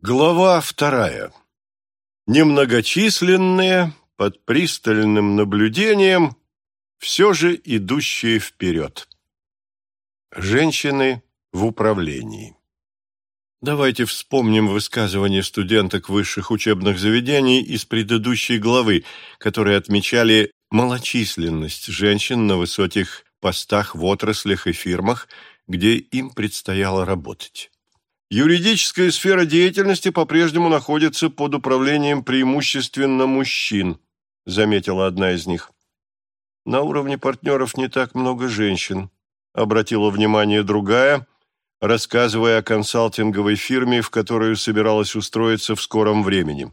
Глава вторая. Немногочисленные, под пристальным наблюдением, все же идущие вперед. Женщины в управлении. Давайте вспомним высказывания студенток высших учебных заведений из предыдущей главы, которые отмечали малочисленность женщин на высоких постах в отраслях и фирмах, где им предстояло работать. Юридическая сфера деятельности по-прежнему находится под управлением преимущественно мужчин, заметила одна из них. На уровне партнеров не так много женщин, обратила внимание другая, рассказывая о консалтинговой фирме, в которую собиралась устроиться в скором времени.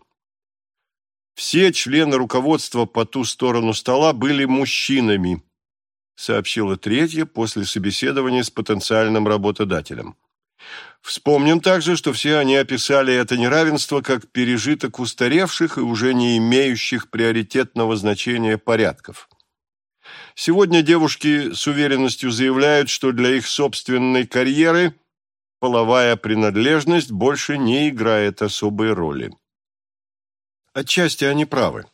Все члены руководства по ту сторону стола были мужчинами, сообщила третья после собеседования с потенциальным работодателем. Вспомним также, что все они описали это неравенство как пережиток устаревших и уже не имеющих приоритетного значения порядков. Сегодня девушки с уверенностью заявляют, что для их собственной карьеры половая принадлежность больше не играет особой роли. Отчасти они правы.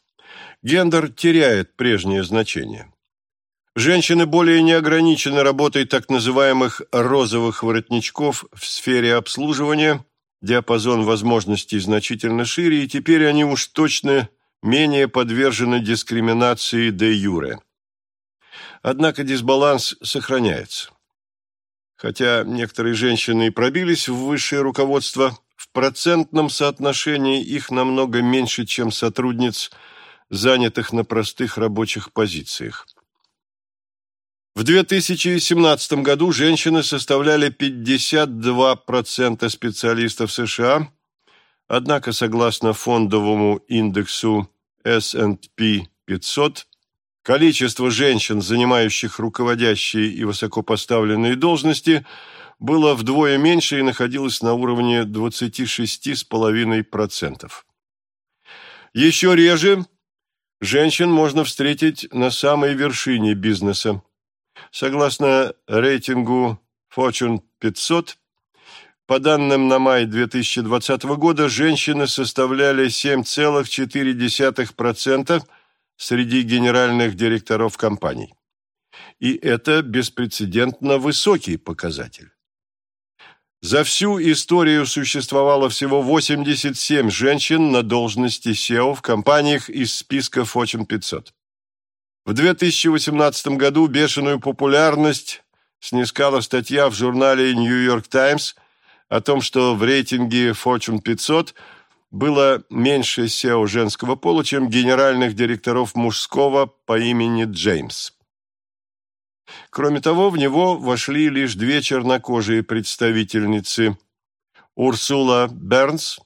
Гендер теряет прежнее значение. Женщины более не ограничены работой так называемых «розовых воротничков» в сфере обслуживания, диапазон возможностей значительно шире, и теперь они уж точно менее подвержены дискриминации де юре. Однако дисбаланс сохраняется. Хотя некоторые женщины и пробились в высшее руководство, в процентном соотношении их намного меньше, чем сотрудниц, занятых на простых рабочих позициях. В 2017 году женщины составляли 52% специалистов США, однако, согласно фондовому индексу S&P 500, количество женщин, занимающих руководящие и высокопоставленные должности, было вдвое меньше и находилось на уровне 26,5%. Еще реже женщин можно встретить на самой вершине бизнеса. Согласно рейтингу Fortune 500, по данным на май 2020 года, женщины составляли 7,4% среди генеральных директоров компаний. И это беспрецедентно высокий показатель. За всю историю существовало всего 87 женщин на должности SEO в компаниях из списка Fortune 500. В 2018 году бешеную популярность снискала статья в журнале New York Times о том, что в рейтинге Fortune 500 было меньше SEO женского пола, чем генеральных директоров мужского по имени Джеймс. Кроме того, в него вошли лишь две чернокожие представительницы Урсула Бернс,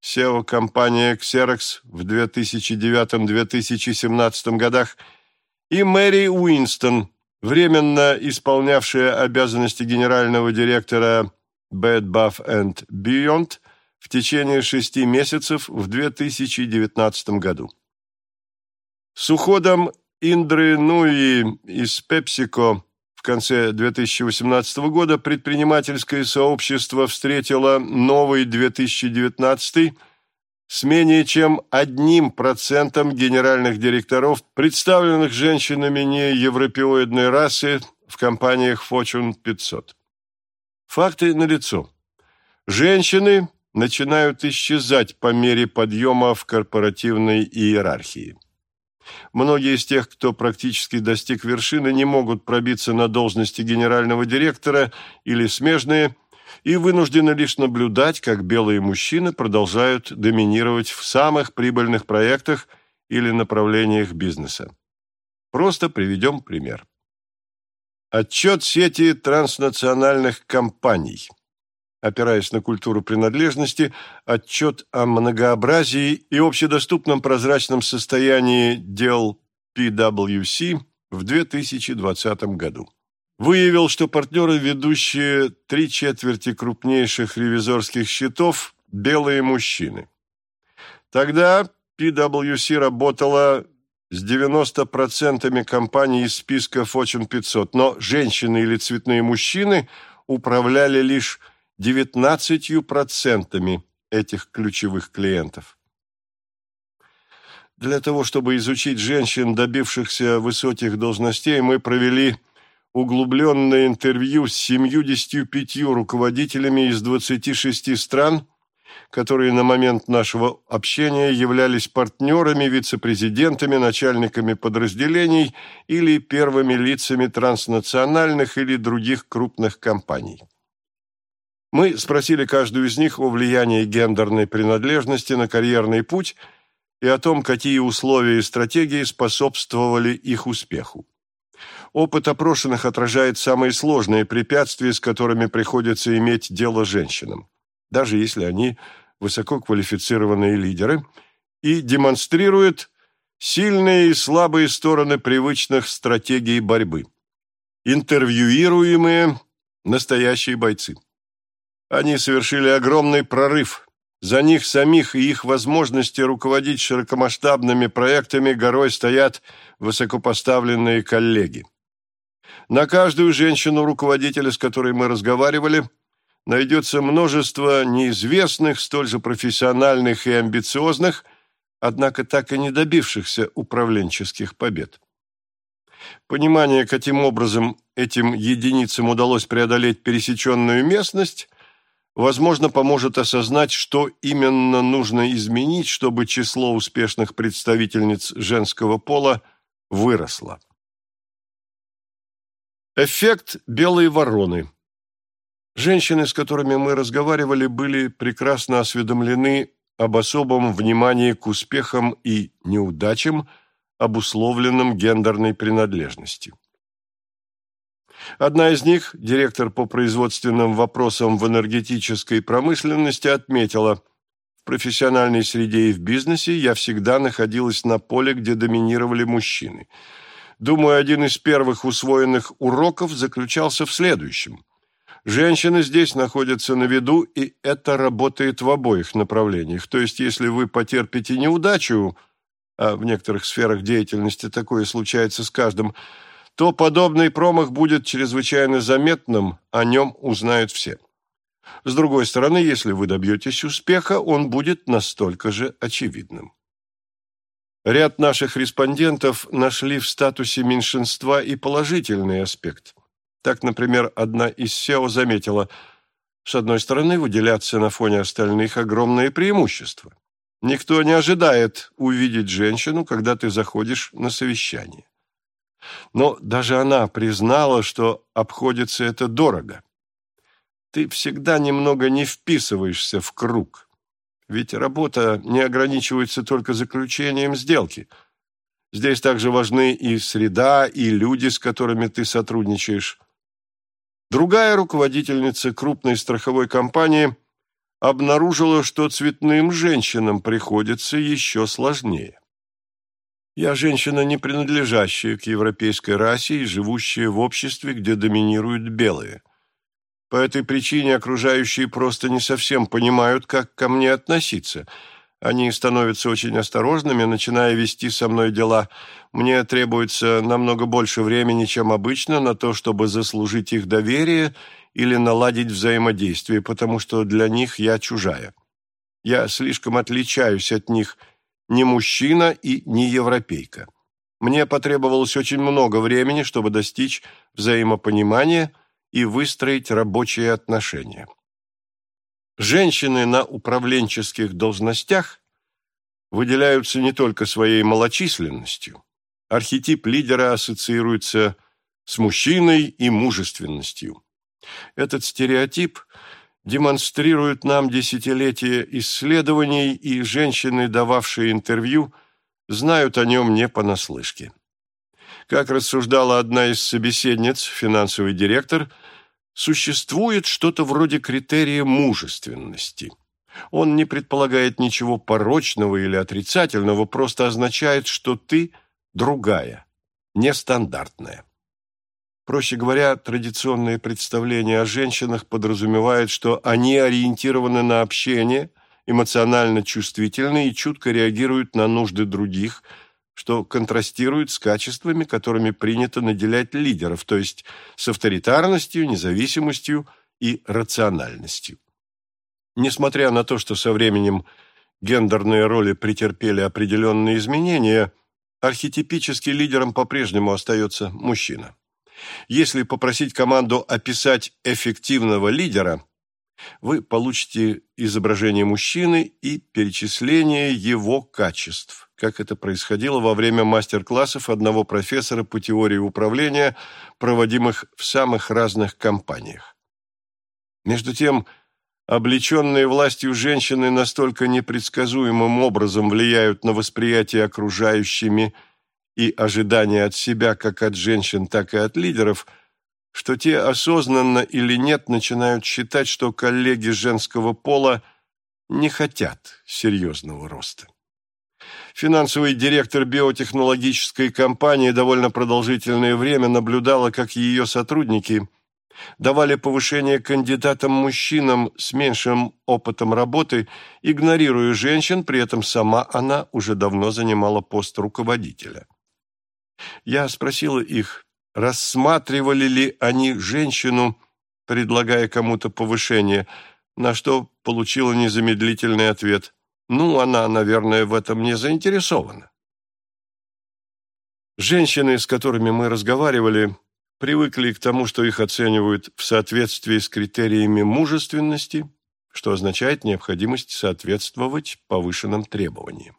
SEO-компания Xerox в 2009-2017 годах, и Мэри Уинстон, временно исполнявшая обязанности генерального директора Bed Bath and Beyond в течение шести месяцев в 2019 году. С уходом Индры Нуи из PepsiCo в конце 2018 года предпринимательское сообщество встретило новый 2019 с менее чем одним процентом генеральных директоров, представленных женщинами не европеоидной расы в компаниях Fortune 500. Факты налицо. Женщины начинают исчезать по мере подъема в корпоративной иерархии. Многие из тех, кто практически достиг вершины, не могут пробиться на должности генерального директора или смежные – и вынуждены лишь наблюдать, как белые мужчины продолжают доминировать в самых прибыльных проектах или направлениях бизнеса. Просто приведем пример. Отчет сети транснациональных компаний. Опираясь на культуру принадлежности, отчет о многообразии и общедоступном прозрачном состоянии дел PwC в 2020 году выявил, что партнеры, ведущие три четверти крупнейших ревизорских счетов, белые мужчины. Тогда PwC работала с 90% компаний из списка Fortune 500, но женщины или цветные мужчины управляли лишь 19% этих ключевых клиентов. Для того, чтобы изучить женщин, добившихся высоких должностей, мы провели углубленное интервью с 75 руководителями из 26 стран, которые на момент нашего общения являлись партнерами, вице-президентами, начальниками подразделений или первыми лицами транснациональных или других крупных компаний. Мы спросили каждую из них о влиянии гендерной принадлежности на карьерный путь и о том, какие условия и стратегии способствовали их успеху. Опыт опрошенных отражает самые сложные препятствия, с которыми приходится иметь дело женщинам, даже если они высококвалифицированные лидеры, и демонстрирует сильные и слабые стороны привычных стратегий борьбы. Интервьюируемые – настоящие бойцы. Они совершили огромный прорыв. За них самих и их возможности руководить широкомасштабными проектами горой стоят высокопоставленные коллеги. На каждую женщину-руководителя, с которой мы разговаривали, найдется множество неизвестных, столь же профессиональных и амбициозных, однако так и не добившихся управленческих побед. Понимание, каким образом этим единицам удалось преодолеть пересеченную местность, возможно, поможет осознать, что именно нужно изменить, чтобы число успешных представительниц женского пола выросло. Эффект белой вороны. Женщины, с которыми мы разговаривали, были прекрасно осведомлены об особом внимании к успехам и неудачам, обусловленным гендерной принадлежностью. Одна из них, директор по производственным вопросам в энергетической промышленности, отметила, в профессиональной среде и в бизнесе я всегда находилась на поле, где доминировали мужчины – Думаю, один из первых усвоенных уроков заключался в следующем. Женщины здесь находятся на виду, и это работает в обоих направлениях. То есть, если вы потерпите неудачу, а в некоторых сферах деятельности такое случается с каждым, то подобный промах будет чрезвычайно заметным, о нем узнают все. С другой стороны, если вы добьетесь успеха, он будет настолько же очевидным. Ряд наших респондентов нашли в статусе меньшинства и положительный аспект. Так, например, одна из SEO заметила, с одной стороны, выделяться на фоне остальных огромное преимущество. Никто не ожидает увидеть женщину, когда ты заходишь на совещание. Но даже она признала, что обходится это дорого. Ты всегда немного не вписываешься в круг. Ведь работа не ограничивается только заключением сделки. Здесь также важны и среда, и люди, с которыми ты сотрудничаешь. Другая руководительница крупной страховой компании обнаружила, что цветным женщинам приходится еще сложнее. Я женщина, не принадлежащая к европейской расе и живущая в обществе, где доминируют белые – по этой причине окружающие просто не совсем понимают, как ко мне относиться. Они становятся очень осторожными, начиная вести со мной дела. Мне требуется намного больше времени, чем обычно, на то, чтобы заслужить их доверие или наладить взаимодействие, потому что для них я чужая. Я слишком отличаюсь от них, не мужчина и не европейка. Мне потребовалось очень много времени, чтобы достичь взаимопонимания – и выстроить рабочие отношения. Женщины на управленческих должностях выделяются не только своей малочисленностью. Архетип лидера ассоциируется с мужчиной и мужественностью. Этот стереотип демонстрирует нам десятилетия исследований, и женщины, дававшие интервью, знают о нем не понаслышке. Как рассуждала одна из собеседниц, финансовый директор, существует что-то вроде критерия мужественности. Он не предполагает ничего порочного или отрицательного, просто означает, что ты другая, нестандартная. Проще говоря, традиционные представления о женщинах подразумевают, что они ориентированы на общение, эмоционально чувствительны и чутко реагируют на нужды других – что контрастирует с качествами, которыми принято наделять лидеров, то есть с авторитарностью, независимостью и рациональностью. Несмотря на то, что со временем гендерные роли претерпели определенные изменения, архетипически лидером по-прежнему остается мужчина. Если попросить команду описать эффективного лидера, вы получите изображение мужчины и перечисление его качеств, как это происходило во время мастер-классов одного профессора по теории управления, проводимых в самых разных компаниях. Между тем, облеченные властью женщины настолько непредсказуемым образом влияют на восприятие окружающими и ожидания от себя как от женщин, так и от лидеров, что те осознанно или нет начинают считать, что коллеги женского пола не хотят серьезного роста. Финансовый директор биотехнологической компании довольно продолжительное время наблюдала, как ее сотрудники давали повышение кандидатам-мужчинам с меньшим опытом работы, игнорируя женщин, при этом сама она уже давно занимала пост руководителя. Я спросила их, рассматривали ли они женщину, предлагая кому-то повышение, на что получила незамедлительный ответ. Ну, она, наверное, в этом не заинтересована. Женщины, с которыми мы разговаривали, привыкли к тому, что их оценивают в соответствии с критериями мужественности, что означает необходимость соответствовать повышенным требованиям.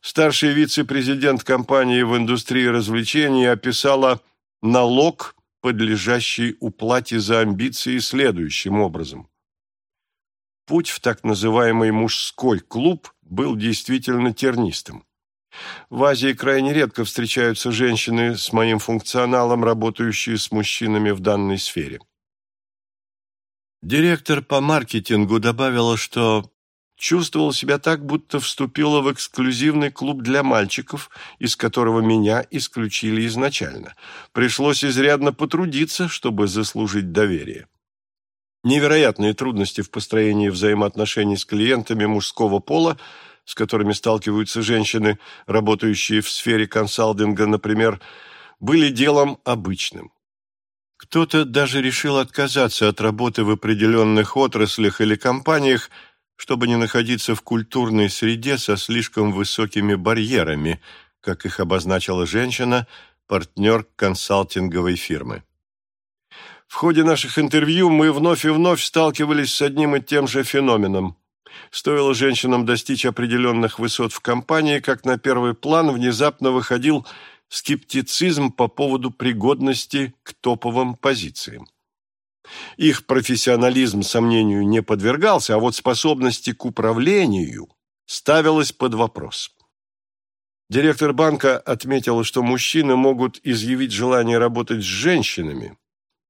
Старший вице-президент компании в индустрии развлечений описала налог, подлежащий уплате за амбиции, следующим образом. Путь в так называемый мужской клуб был действительно тернистым. В Азии крайне редко встречаются женщины с моим функционалом, работающие с мужчинами в данной сфере. Директор по маркетингу добавила, что чувствовала себя так, будто вступила в эксклюзивный клуб для мальчиков, из которого меня исключили изначально. Пришлось изрядно потрудиться, чтобы заслужить доверие. Невероятные трудности в построении взаимоотношений с клиентами мужского пола, с которыми сталкиваются женщины, работающие в сфере консалтинга, например, были делом обычным. Кто-то даже решил отказаться от работы в определенных отраслях или компаниях, чтобы не находиться в культурной среде со слишком высокими барьерами, как их обозначила женщина, партнер консалтинговой фирмы. В ходе наших интервью мы вновь и вновь сталкивались с одним и тем же феноменом. Стоило женщинам достичь определенных высот в компании, как на первый план внезапно выходил скептицизм по поводу пригодности к топовым позициям. Их профессионализм сомнению не подвергался, а вот способности к управлению ставилась под вопрос. Директор банка отметил, что мужчины могут изъявить желание работать с женщинами,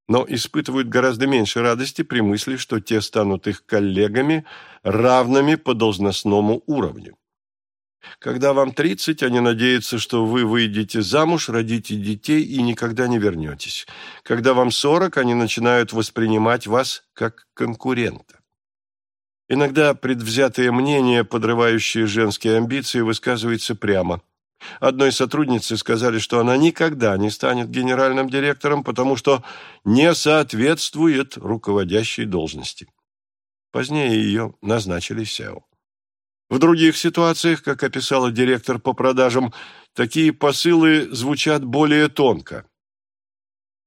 но испытывают гораздо меньше радости при мысли, что те станут их коллегами, равными по должностному уровню. Когда вам 30, они надеются, что вы выйдете замуж, родите детей и никогда не вернетесь. Когда вам 40, они начинают воспринимать вас как конкурента. Иногда предвзятое мнение, подрывающее женские амбиции, высказывается прямо. Одной сотруднице сказали, что она никогда не станет генеральным директором, потому что не соответствует руководящей должности. Позднее ее назначили SEO. В других ситуациях, как описала директор по продажам, такие посылы звучат более тонко.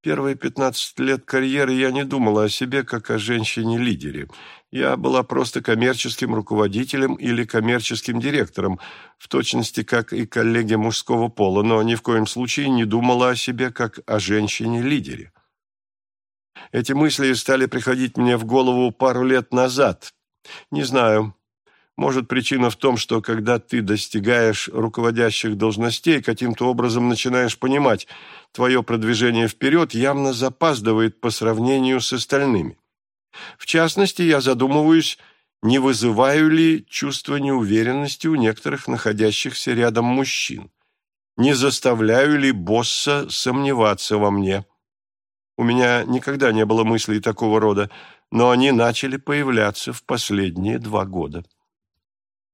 Первые 15 лет карьеры я не думала о себе как о женщине-лидере. Я была просто коммерческим руководителем или коммерческим директором, в точности как и коллеги мужского пола, но ни в коем случае не думала о себе как о женщине-лидере. Эти мысли стали приходить мне в голову пару лет назад. Не знаю, может, причина в том, что когда ты достигаешь руководящих должностей, каким-то образом начинаешь понимать, твое продвижение вперед явно запаздывает по сравнению с остальными. В частности, я задумываюсь, не вызываю ли чувство неуверенности у некоторых находящихся рядом мужчин. Не заставляю ли босса сомневаться во мне? У меня никогда не было мыслей такого рода, но они начали появляться в последние два года.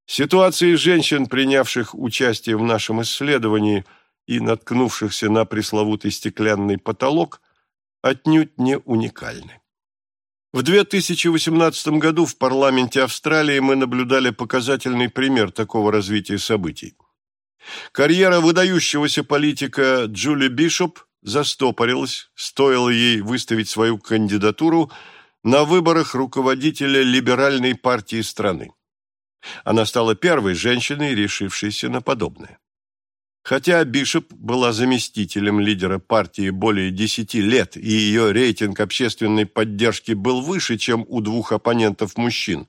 Ситуации женщин, принявших участие в нашем исследовании и наткнувшихся на пресловутый стеклянный потолок, отнюдь не уникальны. В 2018 году в парламенте Австралии мы наблюдали показательный пример такого развития событий. Карьера выдающегося политика Джули Бишоп застопорилась, стоило ей выставить свою кандидатуру на выборах руководителя либеральной партии страны. Она стала первой женщиной, решившейся на подобное. Хотя Бишоп была заместителем лидера партии более десяти лет, и ее рейтинг общественной поддержки был выше, чем у двух оппонентов мужчин,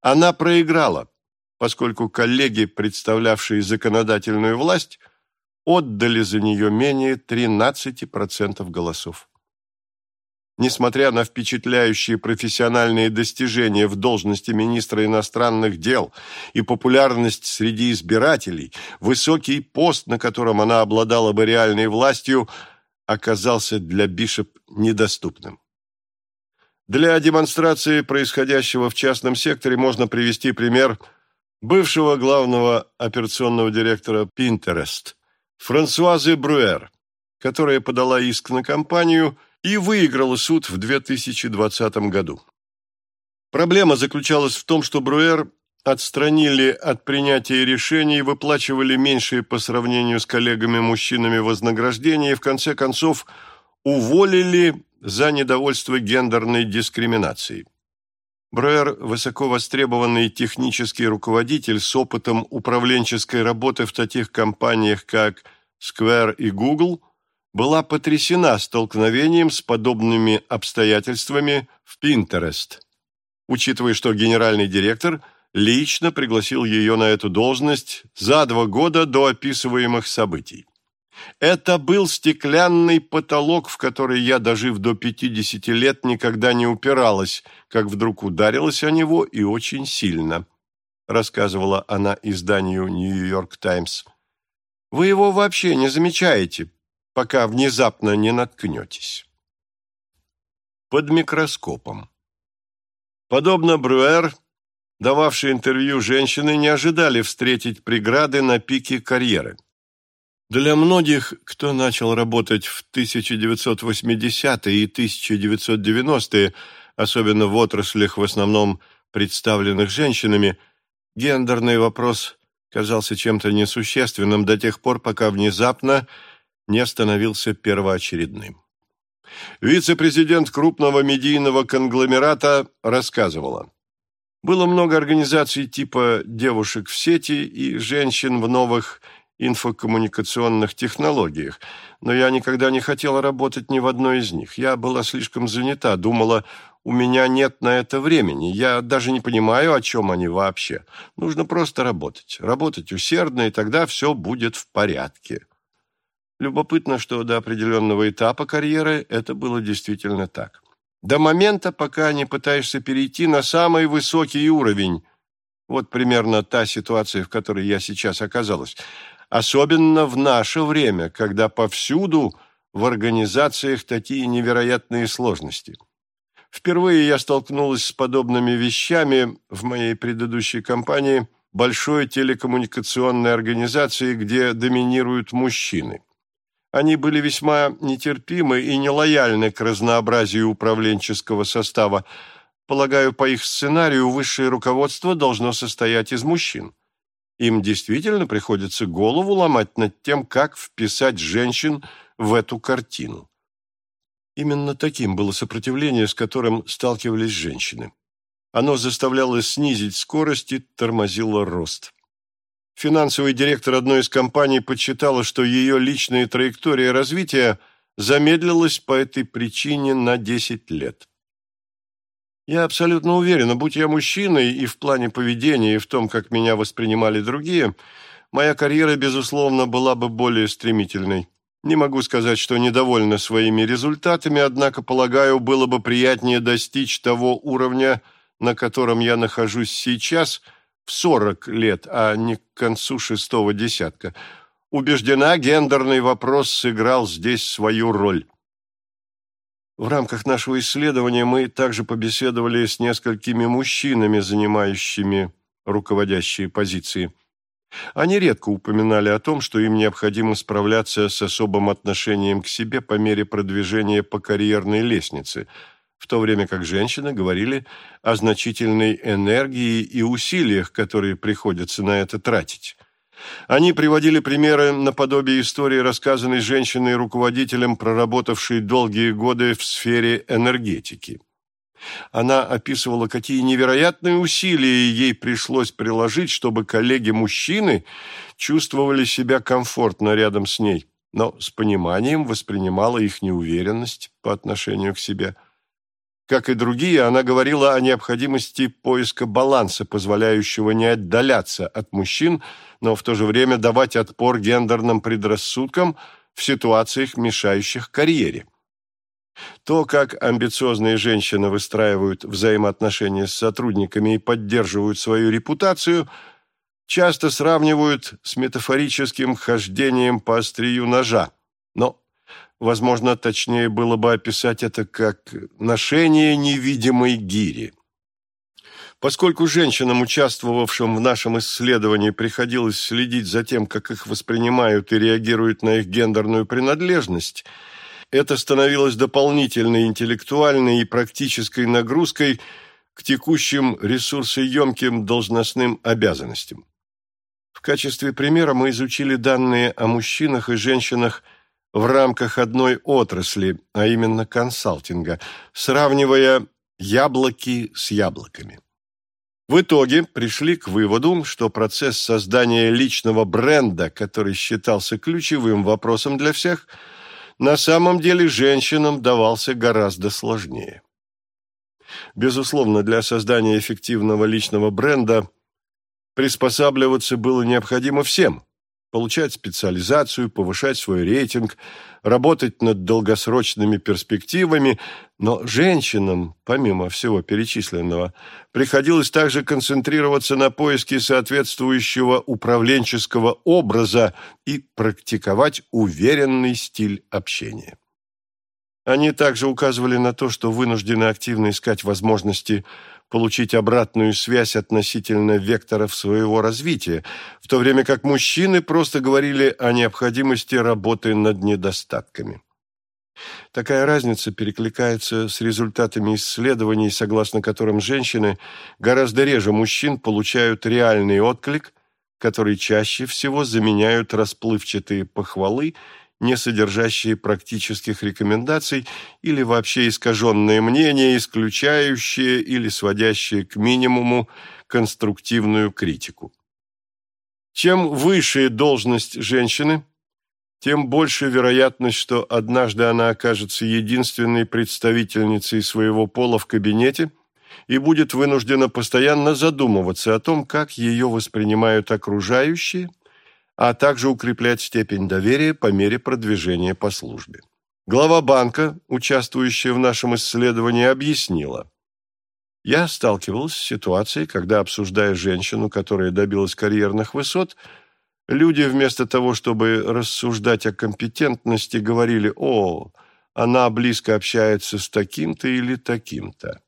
она проиграла, поскольку коллеги, представлявшие законодательную власть, отдали за нее менее 13% голосов. Несмотря на впечатляющие профессиональные достижения в должности министра иностранных дел и популярность среди избирателей, высокий пост, на котором она обладала бы реальной властью, оказался для Бишоп недоступным. Для демонстрации происходящего в частном секторе можно привести пример бывшего главного операционного директора Pinterest Франсуазы Бруэр, которая подала иск на компанию – и выиграла суд в 2020 году. Проблема заключалась в том, что Бруэр отстранили от принятия решений, выплачивали меньшие по сравнению с коллегами-мужчинами вознаграждения и, в конце концов, уволили за недовольство гендерной дискриминацией. Бруэр – высоко востребованный технический руководитель с опытом управленческой работы в таких компаниях, как Square и Google – была потрясена столкновением с подобными обстоятельствами в Pinterest, учитывая, что генеральный директор лично пригласил ее на эту должность за два года до описываемых событий. Это был стеклянный потолок, в который я, дожив до 50 лет, никогда не упиралась, как вдруг ударилась о него и очень сильно, рассказывала она изданию «Нью-Йорк Таймс». Вы его вообще не замечаете, пока внезапно не наткнетесь. Под микроскопом. Подобно Брюэр, дававшие интервью женщины не ожидали встретить преграды на пике карьеры. Для многих, кто начал работать в 1980-е и 1990-е, особенно в отраслях в основном представленных женщинами, гендерный вопрос казался чем-то несущественным до тех пор, пока внезапно не становился первоочередным. Вице-президент крупного медийного конгломерата рассказывала. Было много организаций типа «девушек в сети» и «женщин в новых инфокоммуникационных технологиях, но я никогда не хотела работать ни в одной из них. Я была слишком занята, думала, у меня нет на это времени, я даже не понимаю, о чем они вообще. Нужно просто работать, работать усердно, и тогда все будет в порядке. Любопытно, что до определенного этапа карьеры это было действительно так. До момента, пока не пытаешься перейти на самый высокий уровень. Вот примерно та ситуация, в которой я сейчас оказалась. Особенно в наше время, когда повсюду в организациях такие невероятные сложности. Впервые я столкнулась с подобными вещами в моей предыдущей компании большой телекоммуникационной организации, где доминируют мужчины. Они были весьма нетерпимы и нелояльны к разнообразию управленческого состава. Полагаю, по их сценарию высшее руководство должно состоять из мужчин. Им действительно приходится голову ломать над тем, как вписать женщин в эту картину. Именно таким было сопротивление, с которым сталкивались женщины. Оно заставляло снизить скорость и тормозило рост. Финансовый директор одной из компаний подсчитала, что ее личная траектория развития замедлилась по этой причине на 10 лет. Я абсолютно уверена, будь я мужчиной и в плане поведения, и в том, как меня воспринимали другие, моя карьера, безусловно, была бы более стремительной. Не могу сказать, что недовольна своими результатами, однако, полагаю, было бы приятнее достичь того уровня, на котором я нахожусь сейчас – в сорок лет, а не к концу шестого десятка. Убеждена, гендерный вопрос сыграл здесь свою роль. В рамках нашего исследования мы также побеседовали с несколькими мужчинами, занимающими руководящие позиции. Они редко упоминали о том, что им необходимо справляться с особым отношением к себе по мере продвижения по карьерной лестнице – в то время как женщины говорили о значительной энергии и усилиях, которые приходится на это тратить. Они приводили примеры наподобие истории, рассказанной женщиной-руководителем, проработавшей долгие годы в сфере энергетики. Она описывала, какие невероятные усилия ей пришлось приложить, чтобы коллеги-мужчины чувствовали себя комфортно рядом с ней, но с пониманием воспринимала их неуверенность по отношению к себе – как и другие, она говорила о необходимости поиска баланса, позволяющего не отдаляться от мужчин, но в то же время давать отпор гендерным предрассудкам в ситуациях, мешающих карьере. То, как амбициозные женщины выстраивают взаимоотношения с сотрудниками и поддерживают свою репутацию, часто сравнивают с метафорическим хождением по острию ножа. Но Возможно, точнее было бы описать это как ношение невидимой гири. Поскольку женщинам, участвовавшим в нашем исследовании, приходилось следить за тем, как их воспринимают и реагируют на их гендерную принадлежность, это становилось дополнительной интеллектуальной и практической нагрузкой к текущим ресурсоемким должностным обязанностям. В качестве примера мы изучили данные о мужчинах и женщинах – в рамках одной отрасли, а именно консалтинга, сравнивая яблоки с яблоками. В итоге пришли к выводу, что процесс создания личного бренда, который считался ключевым вопросом для всех, на самом деле женщинам давался гораздо сложнее. Безусловно, для создания эффективного личного бренда приспосабливаться было необходимо всем – получать специализацию, повышать свой рейтинг, работать над долгосрочными перспективами, но женщинам, помимо всего перечисленного, приходилось также концентрироваться на поиске соответствующего управленческого образа и практиковать уверенный стиль общения. Они также указывали на то, что вынуждены активно искать возможности получить обратную связь относительно векторов своего развития, в то время как мужчины просто говорили о необходимости работы над недостатками. Такая разница перекликается с результатами исследований, согласно которым женщины гораздо реже мужчин получают реальный отклик, который чаще всего заменяют расплывчатые похвалы – не содержащие практических рекомендаций или вообще искаженные мнения, исключающие или сводящие к минимуму конструктивную критику. Чем выше должность женщины, тем больше вероятность, что однажды она окажется единственной представительницей своего пола в кабинете и будет вынуждена постоянно задумываться о том, как ее воспринимают окружающие – а также укреплять степень доверия по мере продвижения по службе. Глава банка, участвующая в нашем исследовании, объяснила. Я сталкивался с ситуацией, когда, обсуждая женщину, которая добилась карьерных высот, люди вместо того, чтобы рассуждать о компетентности, говорили «О, она близко общается с таким-то или таким-то».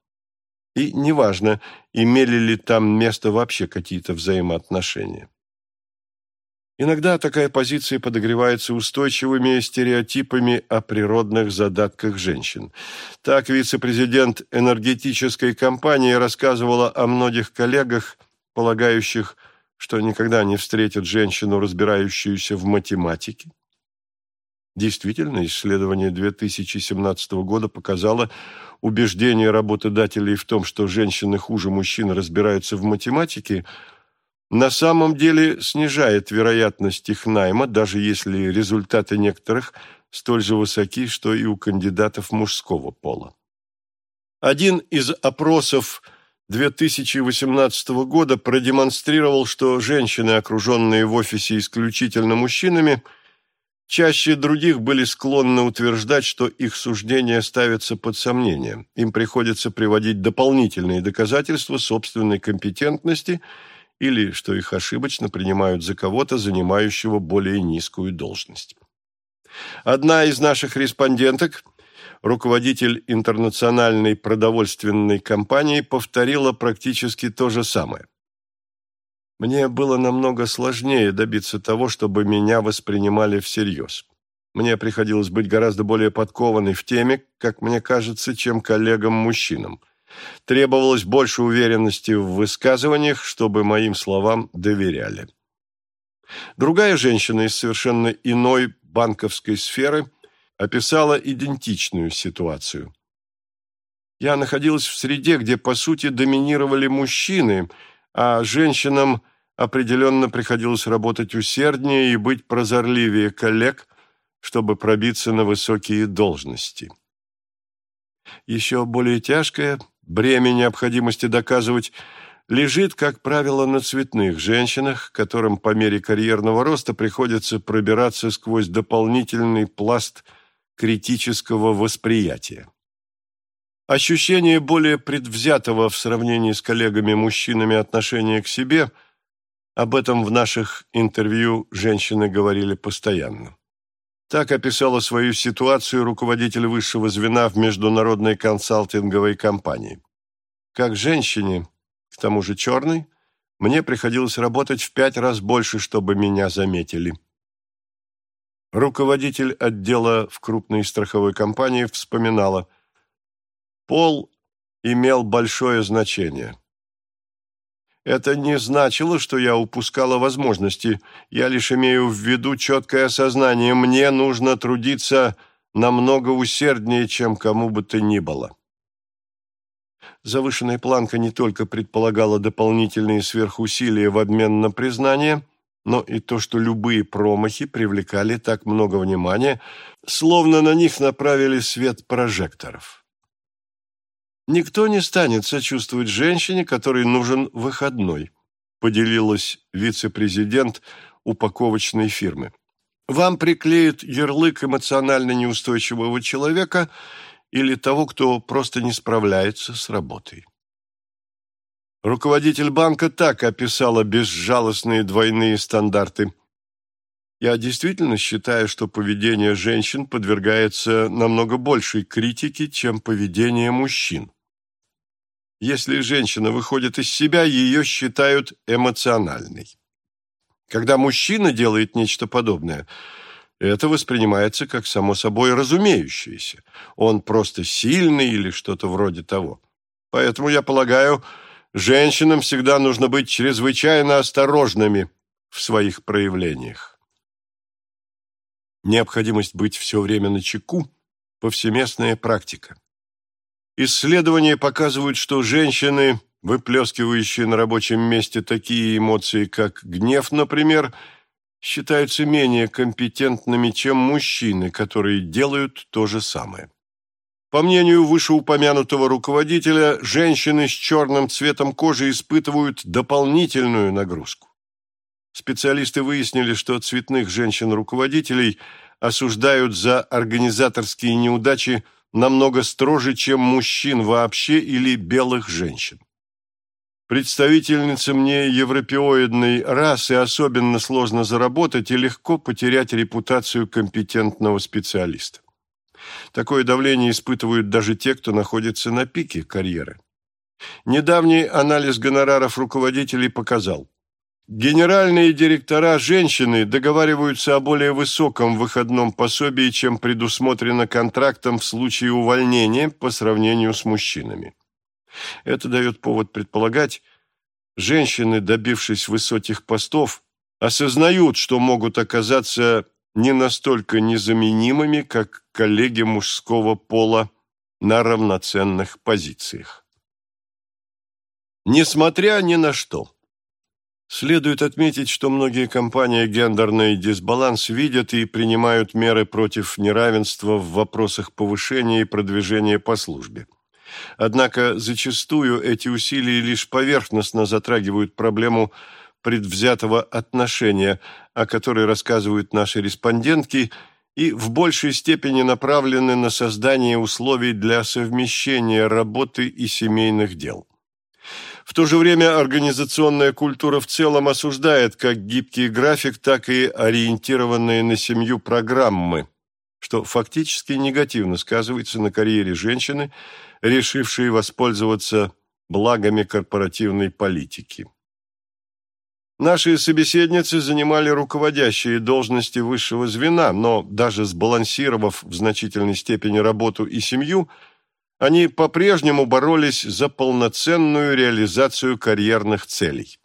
И неважно, имели ли там место вообще какие-то взаимоотношения. Иногда такая позиция подогревается устойчивыми стереотипами о природных задатках женщин. Так вице-президент энергетической компании рассказывала о многих коллегах, полагающих, что никогда не встретят женщину, разбирающуюся в математике. Действительно, исследование 2017 года показало убеждение работодателей в том, что женщины хуже мужчин разбираются в математике – на самом деле снижает вероятность их найма, даже если результаты некоторых столь же высоки, что и у кандидатов мужского пола. Один из опросов 2018 года продемонстрировал, что женщины, окруженные в офисе исключительно мужчинами, чаще других были склонны утверждать, что их суждения ставятся под сомнение. Им приходится приводить дополнительные доказательства собственной компетентности – или что их ошибочно принимают за кого-то, занимающего более низкую должность. Одна из наших респонденток, руководитель интернациональной продовольственной компании, повторила практически то же самое. Мне было намного сложнее добиться того, чтобы меня воспринимали всерьез. Мне приходилось быть гораздо более подкованной в теме, как мне кажется, чем коллегам-мужчинам. Требовалось больше уверенности в высказываниях, чтобы моим словам доверяли. Другая женщина из совершенно иной банковской сферы описала идентичную ситуацию. Я находилась в среде, где, по сути, доминировали мужчины, а женщинам определенно приходилось работать усерднее и быть прозорливее коллег, чтобы пробиться на высокие должности. Еще более тяжкое бремя необходимости доказывать лежит, как правило, на цветных женщинах, которым по мере карьерного роста приходится пробираться сквозь дополнительный пласт критического восприятия. Ощущение более предвзятого в сравнении с коллегами-мужчинами отношения к себе – об этом в наших интервью женщины говорили постоянно. Так описала свою ситуацию руководитель высшего звена в международной консалтинговой компании. Как женщине, к тому же черной, мне приходилось работать в пять раз больше, чтобы меня заметили. Руководитель отдела в крупной страховой компании вспоминала, «Пол имел большое значение. Это не значило, что я упускала возможности. Я лишь имею в виду четкое осознание. Мне нужно трудиться намного усерднее, чем кому бы то ни было. Завышенная планка не только предполагала дополнительные сверхусилия в обмен на признание, но и то, что любые промахи привлекали так много внимания, словно на них направили свет прожекторов. Никто не станет сочувствовать женщине, которой нужен выходной, поделилась вице-президент упаковочной фирмы. Вам приклеят ярлык эмоционально неустойчивого человека или того, кто просто не справляется с работой. Руководитель банка так описала безжалостные двойные стандарты. Я действительно считаю, что поведение женщин подвергается намного большей критике, чем поведение мужчин. Если женщина выходит из себя, ее считают эмоциональной. Когда мужчина делает нечто подобное, это воспринимается как само собой разумеющееся. Он просто сильный или что-то вроде того. Поэтому, я полагаю, женщинам всегда нужно быть чрезвычайно осторожными в своих проявлениях. Необходимость быть все время на чеку – повсеместная практика. Исследования показывают, что женщины, выплескивающие на рабочем месте такие эмоции, как гнев, например, считаются менее компетентными, чем мужчины, которые делают то же самое. По мнению вышеупомянутого руководителя, женщины с черным цветом кожи испытывают дополнительную нагрузку. Специалисты выяснили, что цветных женщин-руководителей осуждают за организаторские неудачи намного строже, чем мужчин вообще или белых женщин. Представительницам неевропеоидной расы особенно сложно заработать и легко потерять репутацию компетентного специалиста. Такое давление испытывают даже те, кто находится на пике карьеры. Недавний анализ гонораров руководителей показал, Генеральные директора женщины договариваются о более высоком выходном пособии, чем предусмотрено контрактом в случае увольнения по сравнению с мужчинами. Это дает повод предполагать, женщины, добившись высоких постов, осознают, что могут оказаться не настолько незаменимыми, как коллеги мужского пола на равноценных позициях. Несмотря ни на что. Следует отметить, что многие компании гендерный дисбаланс видят и принимают меры против неравенства в вопросах повышения и продвижения по службе. Однако зачастую эти усилия лишь поверхностно затрагивают проблему предвзятого отношения, о которой рассказывают наши респондентки, и в большей степени направлены на создание условий для совмещения работы и семейных дел. В то же время организационная культура в целом осуждает как гибкий график, так и ориентированные на семью программы, что фактически негативно сказывается на карьере женщины, решившей воспользоваться благами корпоративной политики. Наши собеседницы занимали руководящие должности высшего звена, но даже сбалансировав в значительной степени работу и семью, они по-прежнему боролись за полноценную реализацию карьерных целей.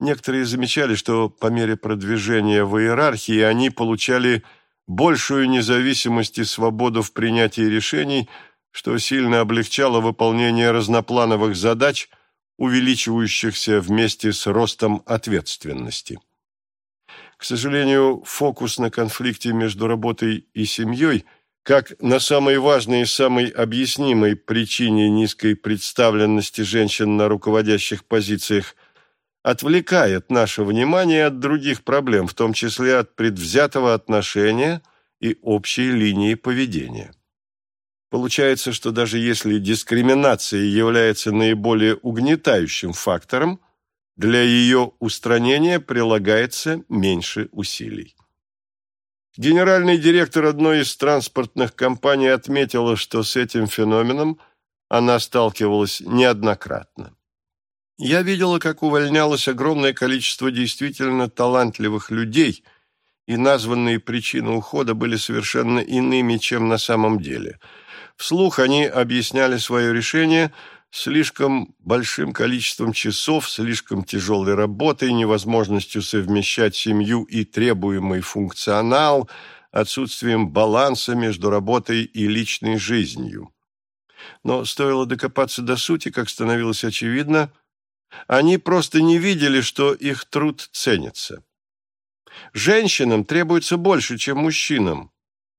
Некоторые замечали, что по мере продвижения в иерархии они получали большую независимость и свободу в принятии решений, что сильно облегчало выполнение разноплановых задач – увеличивающихся вместе с ростом ответственности. К сожалению, фокус на конфликте между работой и семьей, как на самой важной и самой объяснимой причине низкой представленности женщин на руководящих позициях, отвлекает наше внимание от других проблем, в том числе от предвзятого отношения и общей линии поведения. Получается, что даже если дискриминация является наиболее угнетающим фактором, для ее устранения прилагается меньше усилий. Генеральный директор одной из транспортных компаний отметила, что с этим феноменом она сталкивалась неоднократно. Я видела, как увольнялось огромное количество действительно талантливых людей, и названные причины ухода были совершенно иными, чем на самом деле – Вслух они объясняли свое решение слишком большим количеством часов, слишком тяжелой работой, невозможностью совмещать семью и требуемый функционал, отсутствием баланса между работой и личной жизнью. Но стоило докопаться до сути, как становилось очевидно, они просто не видели, что их труд ценится. Женщинам требуется больше, чем мужчинам,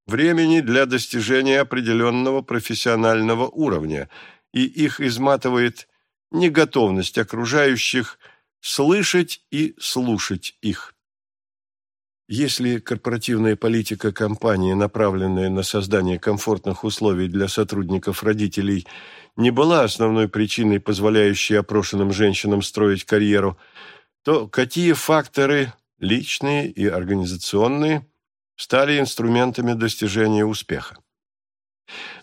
времени для достижения определенного профессионального уровня, и их изматывает неготовность окружающих слышать и слушать их. Если корпоративная политика компании, направленная на создание комфортных условий для сотрудников родителей, не была основной причиной, позволяющей опрошенным женщинам строить карьеру, то какие факторы, личные и организационные, стали инструментами достижения успеха.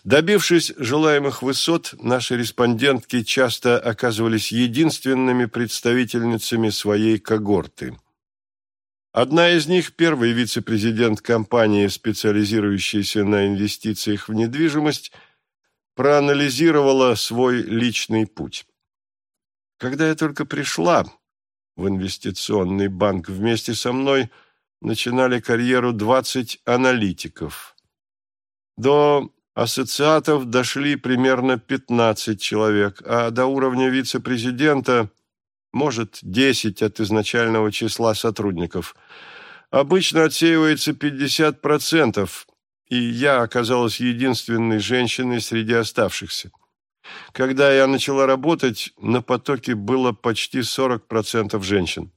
Добившись желаемых высот, наши респондентки часто оказывались единственными представительницами своей когорты. Одна из них, первый вице-президент компании, специализирующейся на инвестициях в недвижимость, проанализировала свой личный путь. Когда я только пришла в инвестиционный банк вместе со мной – начинали карьеру 20 аналитиков. До ассоциатов дошли примерно 15 человек, а до уровня вице-президента, может, 10 от изначального числа сотрудников. Обычно отсеивается 50%, и я оказалась единственной женщиной среди оставшихся. Когда я начала работать, на потоке было почти 40% женщин.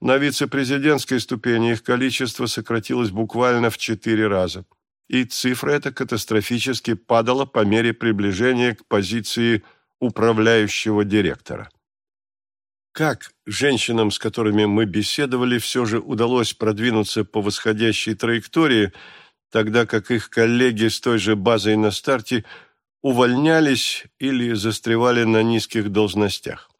На вице-президентской ступени их количество сократилось буквально в четыре раза. И цифра эта катастрофически падала по мере приближения к позиции управляющего директора. Как женщинам, с которыми мы беседовали, все же удалось продвинуться по восходящей траектории, тогда как их коллеги с той же базой на старте увольнялись или застревали на низких должностях?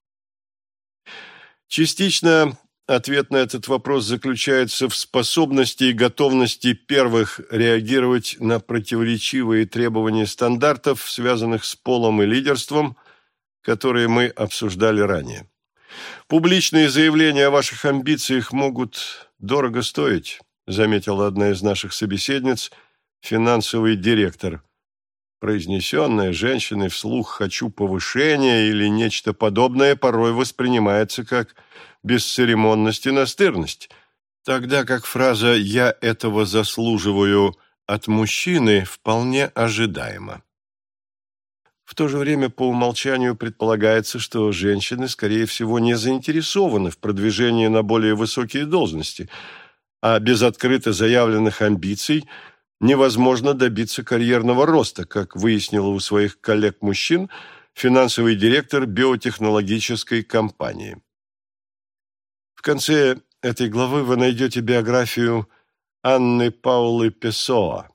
Частично Ответ на этот вопрос заключается в способности и готовности первых реагировать на противоречивые требования стандартов, связанных с полом и лидерством, которые мы обсуждали ранее. Публичные заявления о ваших амбициях могут дорого стоить, заметила одна из наших собеседниц, финансовый директор. Произнесенное женщиной вслух «хочу повышения» или нечто подобное порой воспринимается как – бесцеремонность и настырность, тогда как фраза «я этого заслуживаю» от мужчины вполне ожидаема. В то же время по умолчанию предполагается, что женщины, скорее всего, не заинтересованы в продвижении на более высокие должности, а без открыто заявленных амбиций невозможно добиться карьерного роста, как выяснила у своих коллег-мужчин финансовый директор биотехнологической компании. В конце этой главы вы найдете биографию Анны Паулы Песоа,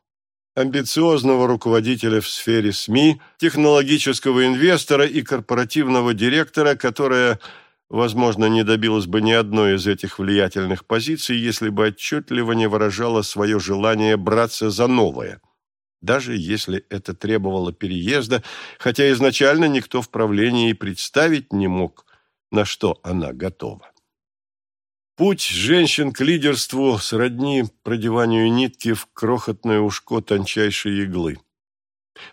амбициозного руководителя в сфере СМИ, технологического инвестора и корпоративного директора, которая возможно, не добилась бы ни одной из этих влиятельных позиций, если бы отчетливо не выражала свое желание браться за новое, даже если это требовало переезда, хотя изначально никто в правлении и представить не мог, на что она готова. Путь женщин к лидерству сродни продеванию нитки в крохотное ушко тончайшей иглы.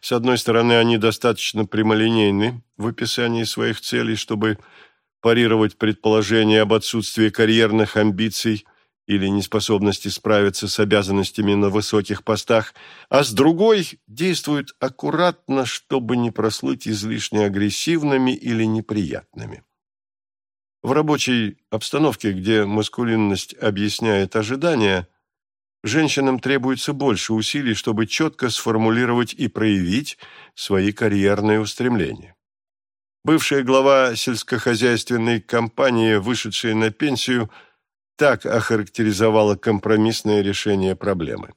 С одной стороны, они достаточно прямолинейны в описании своих целей, чтобы парировать предположение об отсутствии карьерных амбиций или неспособности справиться с обязанностями на высоких постах, а с другой действуют аккуратно, чтобы не прослыть излишне агрессивными или неприятными. В рабочей обстановке, где маскулинность объясняет ожидания, женщинам требуется больше усилий, чтобы четко сформулировать и проявить свои карьерные устремления. Бывшая глава сельскохозяйственной компании, вышедшая на пенсию, так охарактеризовала компромиссное решение проблемы.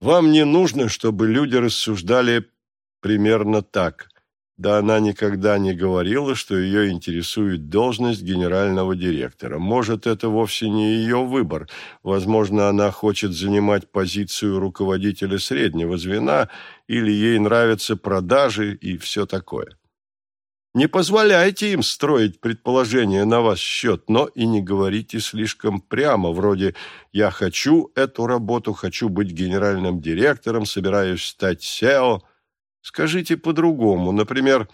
Вам не нужно, чтобы люди рассуждали примерно так. Да она никогда не говорила, что ее интересует должность генерального директора. Может, это вовсе не ее выбор. Возможно, она хочет занимать позицию руководителя среднего звена, или ей нравятся продажи и все такое. Не позволяйте им строить предположения на ваш счет, но и не говорите слишком прямо, вроде «я хочу эту работу, хочу быть генеральным директором, собираюсь стать SEO». Скажите по-другому. Например,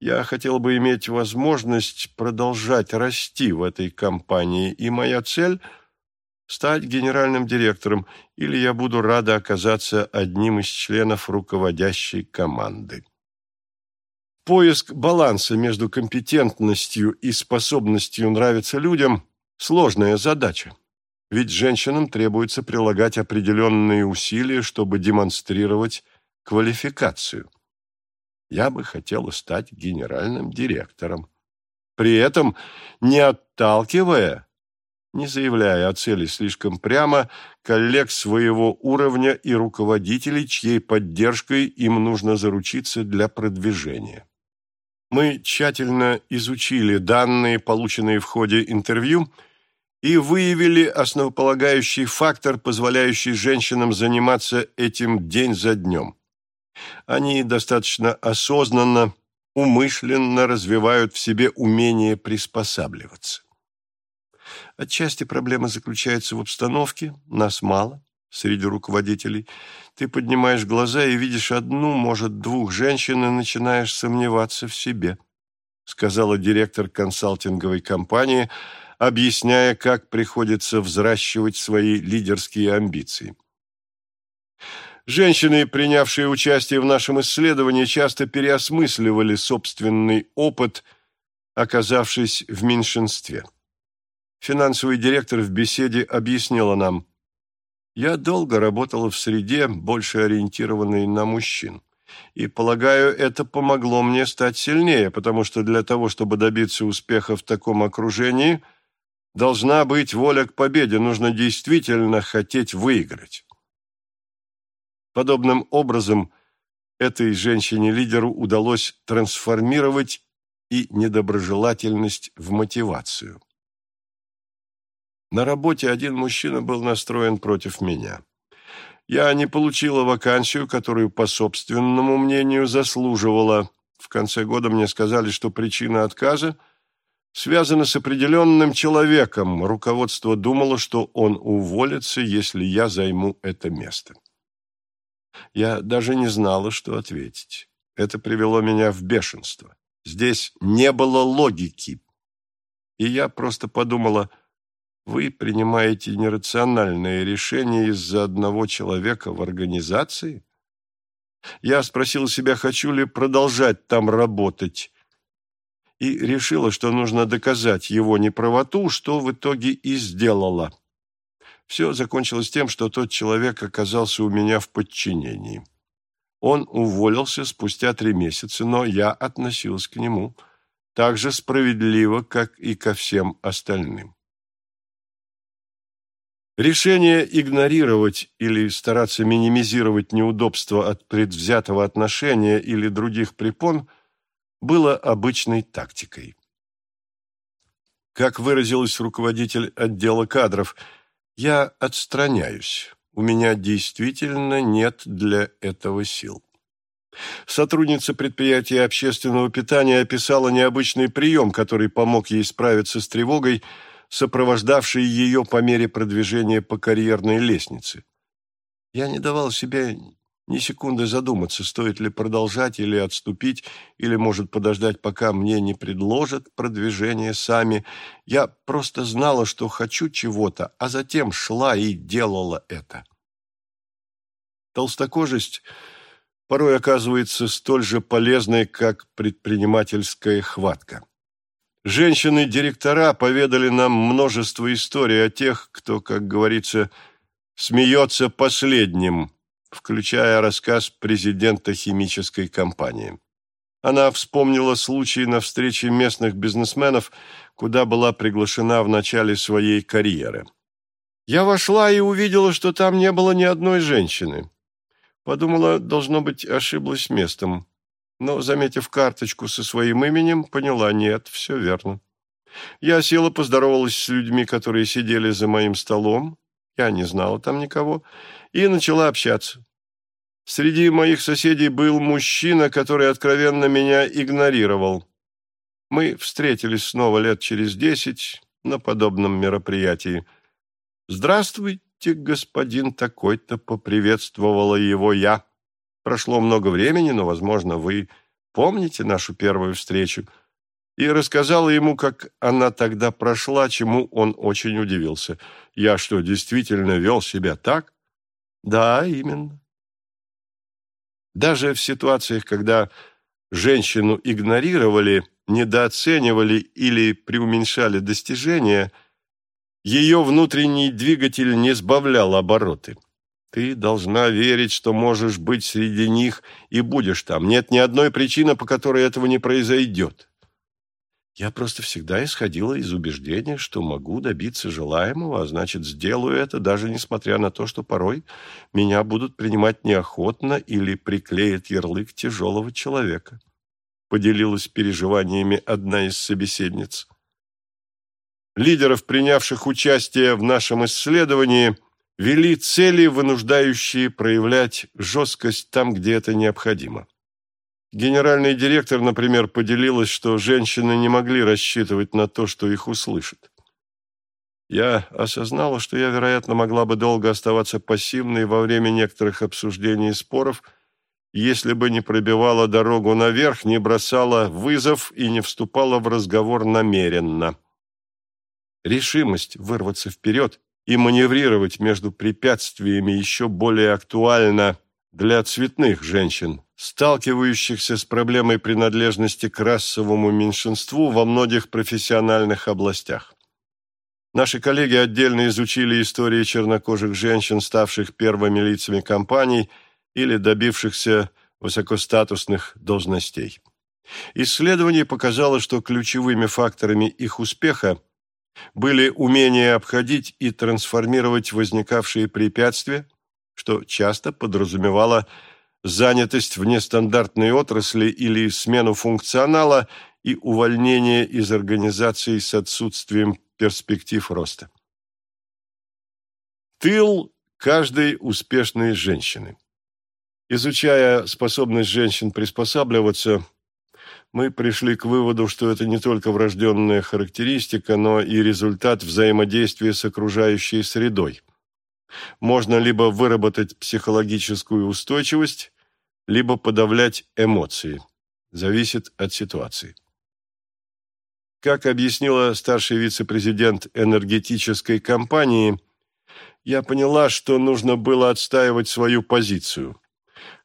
я хотел бы иметь возможность продолжать расти в этой компании, и моя цель – стать генеральным директором, или я буду рада оказаться одним из членов руководящей команды. Поиск баланса между компетентностью и способностью нравиться людям – сложная задача. Ведь женщинам требуется прилагать определенные усилия, чтобы демонстрировать квалификацию. Я бы хотела стать генеральным директором. При этом не отталкивая, не заявляя о цели слишком прямо, коллег своего уровня и руководителей, чьей поддержкой им нужно заручиться для продвижения. Мы тщательно изучили данные, полученные в ходе интервью, и выявили основополагающий фактор, позволяющий женщинам заниматься этим день за днем. Они достаточно осознанно, умышленно развивают в себе умение приспосабливаться. Отчасти проблема заключается в обстановке, нас мало среди руководителей. Ты поднимаешь глаза и видишь одну, может, двух женщин и начинаешь сомневаться в себе, сказала директор консалтинговой компании, объясняя, как приходится взращивать свои лидерские амбиции. Женщины, принявшие участие в нашем исследовании, часто переосмысливали собственный опыт, оказавшись в меньшинстве. Финансовый директор в беседе объяснила нам, «Я долго работала в среде, больше ориентированной на мужчин. И, полагаю, это помогло мне стать сильнее, потому что для того, чтобы добиться успеха в таком окружении, должна быть воля к победе, нужно действительно хотеть выиграть». Подобным образом этой женщине-лидеру удалось трансформировать и недоброжелательность в мотивацию. На работе один мужчина был настроен против меня. Я не получила вакансию, которую, по собственному мнению, заслуживала. В конце года мне сказали, что причина отказа связана с определенным человеком. Руководство думало, что он уволится, если я займу это место. Я даже не знала, что ответить. Это привело меня в бешенство. Здесь не было логики. И я просто подумала, вы принимаете нерациональные решения из-за одного человека в организации? Я спросила себя, хочу ли продолжать там работать, и решила, что нужно доказать его неправоту, что в итоге и сделала. Все закончилось тем, что тот человек оказался у меня в подчинении. Он уволился спустя три месяца, но я относилась к нему так же справедливо, как и ко всем остальным. Решение игнорировать или стараться минимизировать неудобства от предвзятого отношения или других препон было обычной тактикой. Как выразилась руководитель отдела кадров, я отстраняюсь. У меня действительно нет для этого сил. Сотрудница предприятия общественного питания описала необычный прием, который помог ей справиться с тревогой, сопровождавшей ее по мере продвижения по карьерной лестнице. Я не давал себе ни секунды задуматься, стоит ли продолжать или отступить, или, может, подождать, пока мне не предложат продвижение сами. Я просто знала, что хочу чего-то, а затем шла и делала это. Толстокожесть порой оказывается столь же полезной, как предпринимательская хватка. Женщины-директора поведали нам множество историй о тех, кто, как говорится, смеется последним, включая рассказ президента химической компании. Она вспомнила случай на встрече местных бизнесменов, куда была приглашена в начале своей карьеры. Я вошла и увидела, что там не было ни одной женщины. Подумала, должно быть, ошиблась местом. Но, заметив карточку со своим именем, поняла, нет, все верно. Я села, поздоровалась с людьми, которые сидели за моим столом, я не знала там никого, и начала общаться. Среди моих соседей был мужчина, который откровенно меня игнорировал. Мы встретились снова лет через десять на подобном мероприятии. «Здравствуй, «Здравствуйте, господин такой-то», — поприветствовала его я. «Прошло много времени, но, возможно, вы помните нашу первую встречу?» И рассказала ему, как она тогда прошла, чему он очень удивился. «Я что, действительно вел себя так?» «Да, именно». Даже в ситуациях, когда женщину игнорировали, недооценивали или преуменьшали достижения – ее внутренний двигатель не сбавлял обороты. Ты должна верить, что можешь быть среди них и будешь там. Нет ни одной причины, по которой этого не произойдет. Я просто всегда исходила из убеждения, что могу добиться желаемого, а значит, сделаю это, даже несмотря на то, что порой меня будут принимать неохотно или приклеят ярлык тяжелого человека. Поделилась переживаниями одна из собеседниц. Лидеров, принявших участие в нашем исследовании, вели цели, вынуждающие проявлять жесткость там, где это необходимо. Генеральный директор, например, поделилась, что женщины не могли рассчитывать на то, что их услышат. Я осознала, что я, вероятно, могла бы долго оставаться пассивной во время некоторых обсуждений и споров, если бы не пробивала дорогу наверх, не бросала вызов и не вступала в разговор намеренно. Решимость вырваться вперед и маневрировать между препятствиями еще более актуальна для цветных женщин, сталкивающихся с проблемой принадлежности к расовому меньшинству во многих профессиональных областях. Наши коллеги отдельно изучили истории чернокожих женщин, ставших первыми лицами компаний или добившихся высокостатусных должностей. Исследование показало, что ключевыми факторами их успеха были умение обходить и трансформировать возникавшие препятствия, что часто подразумевало занятость в нестандартной отрасли или смену функционала и увольнение из организации с отсутствием перспектив роста. Тыл каждой успешной женщины. Изучая способность женщин приспосабливаться – мы пришли к выводу, что это не только врожденная характеристика, но и результат взаимодействия с окружающей средой. Можно либо выработать психологическую устойчивость, либо подавлять эмоции. Зависит от ситуации. Как объяснила старший вице-президент энергетической компании, я поняла, что нужно было отстаивать свою позицию.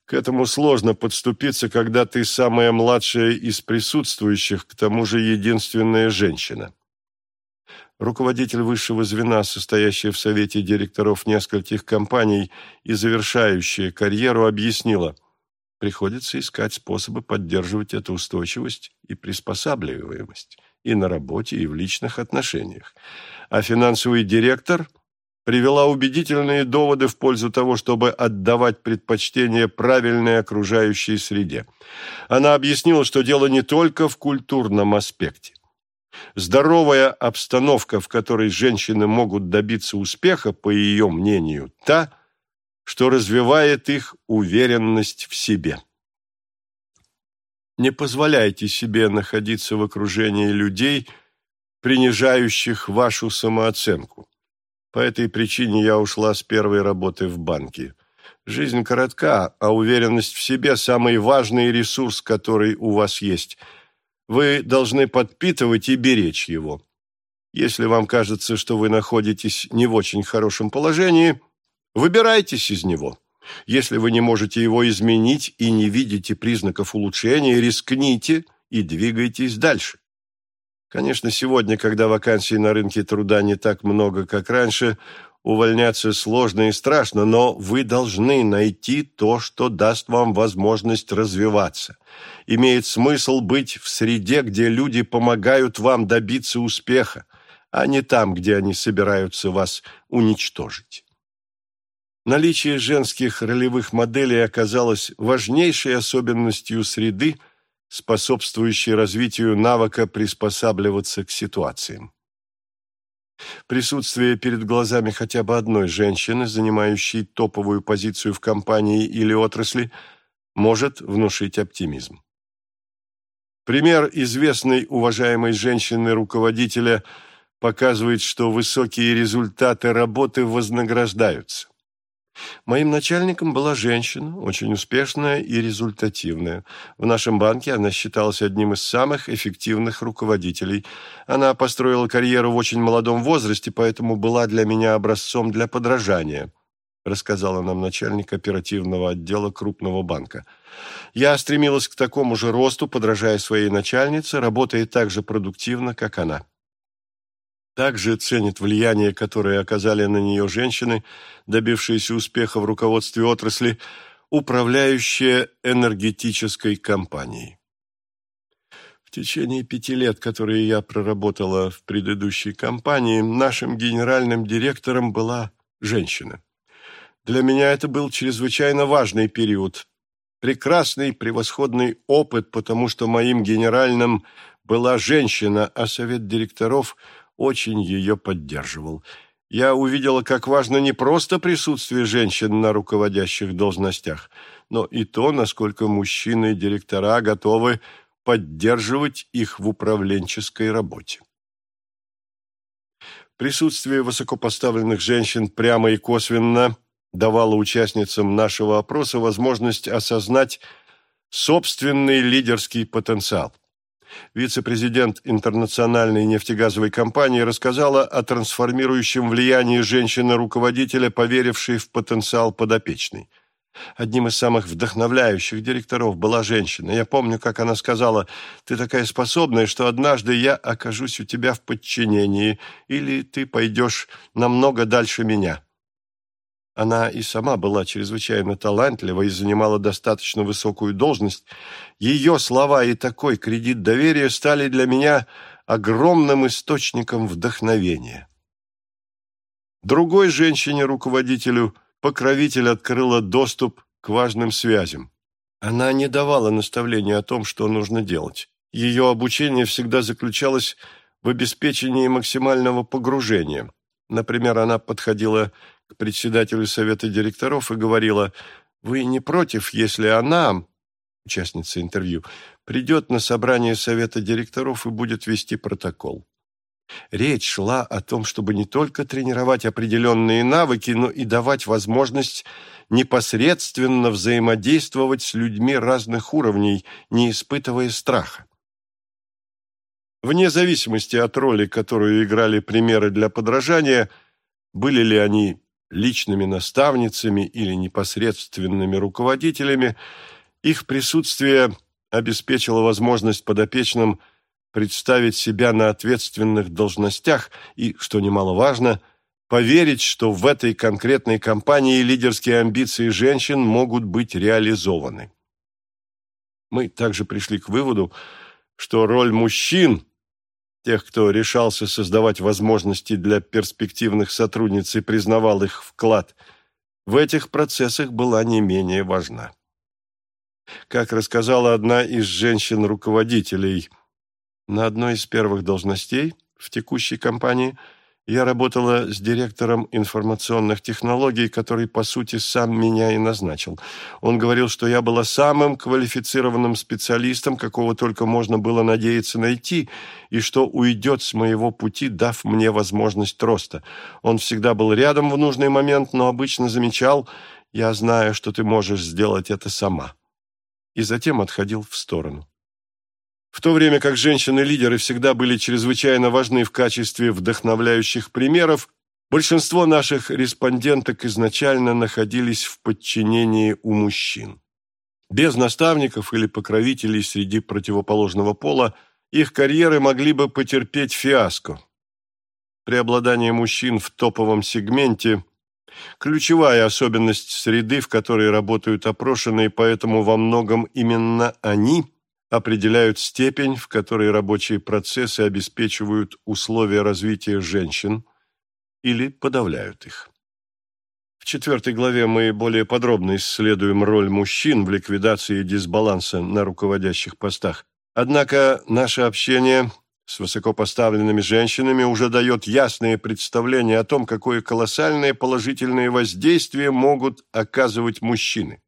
К этому сложно подступиться, когда ты самая младшая из присутствующих, к тому же единственная женщина. Руководитель высшего звена, состоящая в совете директоров нескольких компаний и завершающая карьеру, объяснила, приходится искать способы поддерживать эту устойчивость и приспосабливаемость и на работе, и в личных отношениях. А финансовый директор – привела убедительные доводы в пользу того, чтобы отдавать предпочтение правильной окружающей среде. Она объяснила, что дело не только в культурном аспекте. Здоровая обстановка, в которой женщины могут добиться успеха, по ее мнению, та, что развивает их уверенность в себе. Не позволяйте себе находиться в окружении людей, принижающих вашу самооценку. По этой причине я ушла с первой работы в банке. Жизнь коротка, а уверенность в себе – самый важный ресурс, который у вас есть. Вы должны подпитывать и беречь его. Если вам кажется, что вы находитесь не в очень хорошем положении, выбирайтесь из него. Если вы не можете его изменить и не видите признаков улучшения, рискните и двигайтесь дальше. Конечно, сегодня, когда вакансий на рынке труда не так много, как раньше, увольняться сложно и страшно, но вы должны найти то, что даст вам возможность развиваться. Имеет смысл быть в среде, где люди помогают вам добиться успеха, а не там, где они собираются вас уничтожить. Наличие женских ролевых моделей оказалось важнейшей особенностью среды, способствующей развитию навыка приспосабливаться к ситуациям. Присутствие перед глазами хотя бы одной женщины, занимающей топовую позицию в компании или отрасли, может внушить оптимизм. Пример известной уважаемой женщины-руководителя показывает, что высокие результаты работы вознаграждаются. Моим начальником была женщина, очень успешная и результативная. В нашем банке она считалась одним из самых эффективных руководителей. Она построила карьеру в очень молодом возрасте, поэтому была для меня образцом для подражания, рассказала нам начальник оперативного отдела крупного банка. Я стремилась к такому же росту, подражая своей начальнице, работая так же продуктивно, как она также ценит влияние, которое оказали на нее женщины, добившиеся успеха в руководстве отрасли, управляющие энергетической компанией. В течение пяти лет, которые я проработала в предыдущей компании, нашим генеральным директором была женщина. Для меня это был чрезвычайно важный период, прекрасный, превосходный опыт, потому что моим генеральным была женщина, а совет директоров – очень ее поддерживал. Я увидела, как важно не просто присутствие женщин на руководящих должностях, но и то, насколько мужчины и директора готовы поддерживать их в управленческой работе. Присутствие высокопоставленных женщин прямо и косвенно давало участницам нашего опроса возможность осознать собственный лидерский потенциал вице-президент интернациональной нефтегазовой компании, рассказала о трансформирующем влиянии женщины-руководителя, поверившей в потенциал подопечной. Одним из самых вдохновляющих директоров была женщина. Я помню, как она сказала, «Ты такая способная, что однажды я окажусь у тебя в подчинении, или ты пойдешь намного дальше меня». Она и сама была чрезвычайно талантлива и занимала достаточно высокую должность. Ее слова и такой кредит доверия стали для меня огромным источником вдохновения. Другой женщине-руководителю покровитель открыла доступ к важным связям. Она не давала наставления о том, что нужно делать. Ее обучение всегда заключалось в обеспечении максимального погружения. Например, она подходила председателю совета директоров и говорила, «Вы не против, если она, участница интервью, придет на собрание совета директоров и будет вести протокол?» Речь шла о том, чтобы не только тренировать определенные навыки, но и давать возможность непосредственно взаимодействовать с людьми разных уровней, не испытывая страха. Вне зависимости от роли, которую играли примеры для подражания, были ли они личными наставницами или непосредственными руководителями, их присутствие обеспечило возможность подопечным представить себя на ответственных должностях и, что немаловажно, поверить, что в этой конкретной компании лидерские амбиции женщин могут быть реализованы. Мы также пришли к выводу, что роль мужчин тех, кто решался создавать возможности для перспективных сотрудниц и признавал их вклад, в этих процессах была не менее важна. Как рассказала одна из женщин-руководителей, На одной из первых должностей в текущей компании я работала с директором информационных технологий, который, по сути, сам меня и назначил. Он говорил, что я была самым квалифицированным специалистом, какого только можно было надеяться найти, и что уйдет с моего пути, дав мне возможность роста. Он всегда был рядом в нужный момент, но обычно замечал, я знаю, что ты можешь сделать это сама. И затем отходил в сторону. В то время как женщины-лидеры всегда были чрезвычайно важны в качестве вдохновляющих примеров, большинство наших респонденток изначально находились в подчинении у мужчин. Без наставников или покровителей среди противоположного пола их карьеры могли бы потерпеть фиаско. Преобладание мужчин в топовом сегменте – ключевая особенность среды, в которой работают опрошенные, поэтому во многом именно они – определяют степень, в которой рабочие процессы обеспечивают условия развития женщин или подавляют их. В четвертой главе мы более подробно исследуем роль мужчин в ликвидации дисбаланса на руководящих постах. Однако наше общение с высокопоставленными женщинами уже дает ясное представление о том, какое колоссальное положительное воздействие могут оказывать мужчины.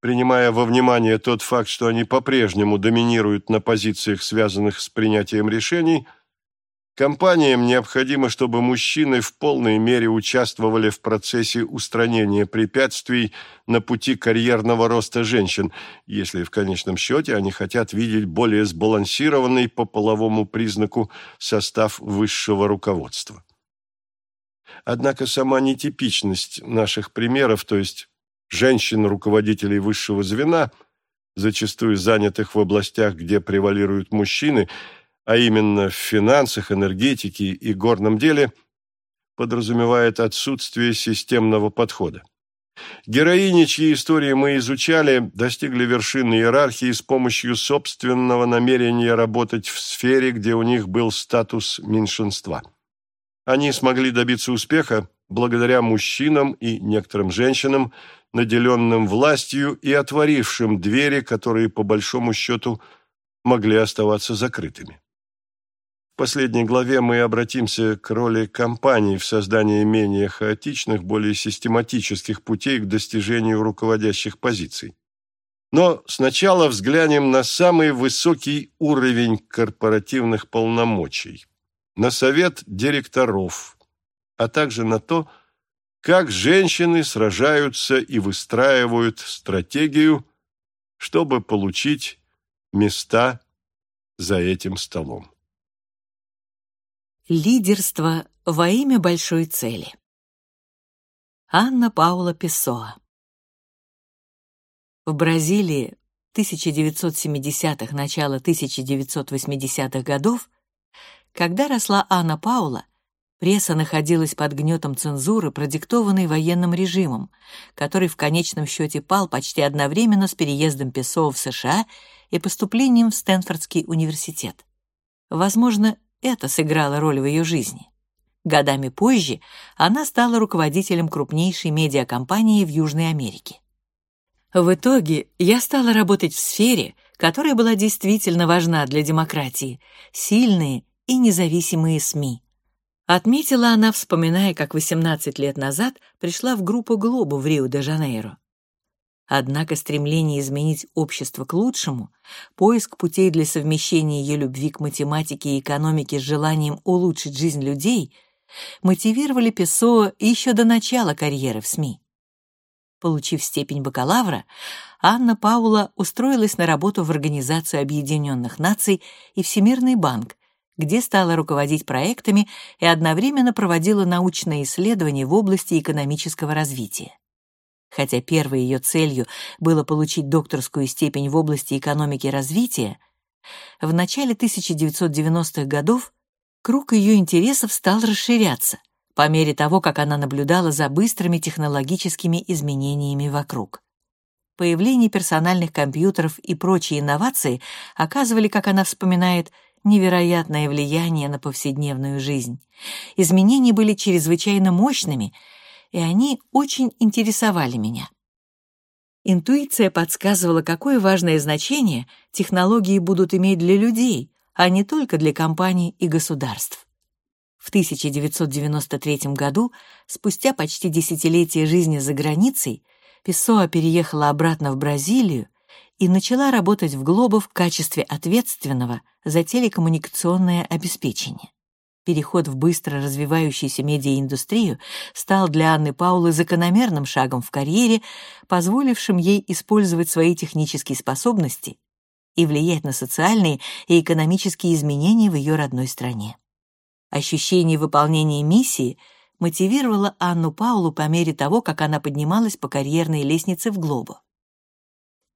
Принимая во внимание тот факт, что они по-прежнему доминируют на позициях, связанных с принятием решений, компаниям необходимо, чтобы мужчины в полной мере участвовали в процессе устранения препятствий на пути карьерного роста женщин, если в конечном счете они хотят видеть более сбалансированный по половому признаку состав высшего руководства. Однако сама нетипичность наших примеров, то есть женщин-руководителей высшего звена, зачастую занятых в областях, где превалируют мужчины, а именно в финансах, энергетике и горном деле, подразумевает отсутствие системного подхода. Героини, чьи истории мы изучали, достигли вершины иерархии с помощью собственного намерения работать в сфере, где у них был статус меньшинства. Они смогли добиться успеха благодаря мужчинам и некоторым женщинам, наделенным властью и отворившим двери, которые, по большому счету, могли оставаться закрытыми. В последней главе мы обратимся к роли компаний в создании менее хаотичных, более систематических путей к достижению руководящих позиций. Но сначала взглянем на самый высокий уровень корпоративных полномочий, на совет директоров, а также на то, как женщины сражаются и выстраивают стратегию, чтобы получить места за этим столом. Лидерство во имя большой цели. Анна Паула Песоа В Бразилии 1970-х, начало 1980-х годов, когда росла Анна Паула, Пресса находилась под гнетом цензуры, продиктованной военным режимом, который в конечном счете пал почти одновременно с переездом Песоа в США и поступлением в Стэнфордский университет. Возможно, это сыграло роль в ее жизни. Годами позже она стала руководителем крупнейшей медиакомпании в Южной Америке. В итоге я стала работать в сфере, которая была действительно важна для демократии — сильные и независимые СМИ. Отметила она, вспоминая, как 18 лет назад пришла в группу «Глобу» в Рио-де-Жанейро. Однако стремление изменить общество к лучшему, поиск путей для совмещения ее любви к математике и экономике с желанием улучшить жизнь людей мотивировали Песоа еще до начала карьеры в СМИ. Получив степень бакалавра, Анна Паула устроилась на работу в Организацию Объединенных Наций и Всемирный банк, где стала руководить проектами и одновременно проводила научные исследования в области экономического развития. Хотя первой ее целью было получить докторскую степень в области экономики развития, в начале 1990-х годов круг ее интересов стал расширяться по мере того, как она наблюдала за быстрыми технологическими изменениями вокруг. Появление персональных компьютеров и прочие инновации оказывали, как она вспоминает, невероятное влияние на повседневную жизнь. Изменения были чрезвычайно мощными, и они очень интересовали меня. Интуиция подсказывала, какое важное значение технологии будут иметь для людей, а не только для компаний и государств. В 1993 году, спустя почти десятилетие жизни за границей, Песоа переехала обратно в Бразилию и начала работать в Глобо в качестве ответственного за телекоммуникационное обеспечение. Переход в быстро развивающуюся медиаиндустрию стал для Анны Паулы закономерным шагом в карьере, позволившим ей использовать свои технические способности и влиять на социальные и экономические изменения в ее родной стране. Ощущение выполнения миссии мотивировало Анну Паулу по мере того, как она поднималась по карьерной лестнице в Глобо.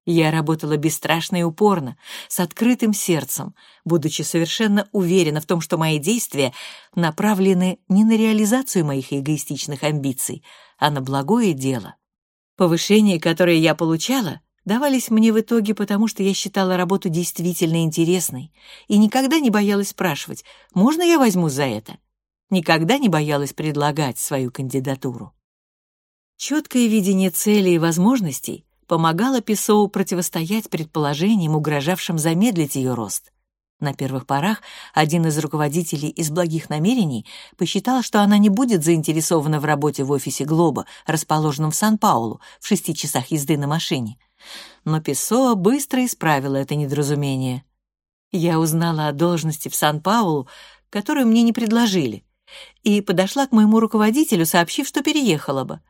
Я работала бесстрашно и упорно, с открытым сердцем, будучи совершенно уверена в том, что мои действия направлены не на реализацию моих эгоистичных амбиций, а на благое дело. Повышения, которые я получала, давались мне в итоге потому, что я считала работу действительно интересной и никогда не боялась спрашивать, можно я возьму за это? Никогда не боялась предлагать свою кандидатуру. Четкое видение целей и возможностей помогало Песоу противостоять предположениям, угрожавшим замедлить ее рост. На первых порах один из руководителей из благих намерений посчитал, что она не будет заинтересована в работе в офисе Глоба, расположенном в Сан-Паулу, в шести часах езды на машине. Но Песоа быстро исправила это недоразумение. Я узнала о должности в Сан-Паулу, которую мне не предложили, и подошла к моему руководителю, сообщив, что переехала бы.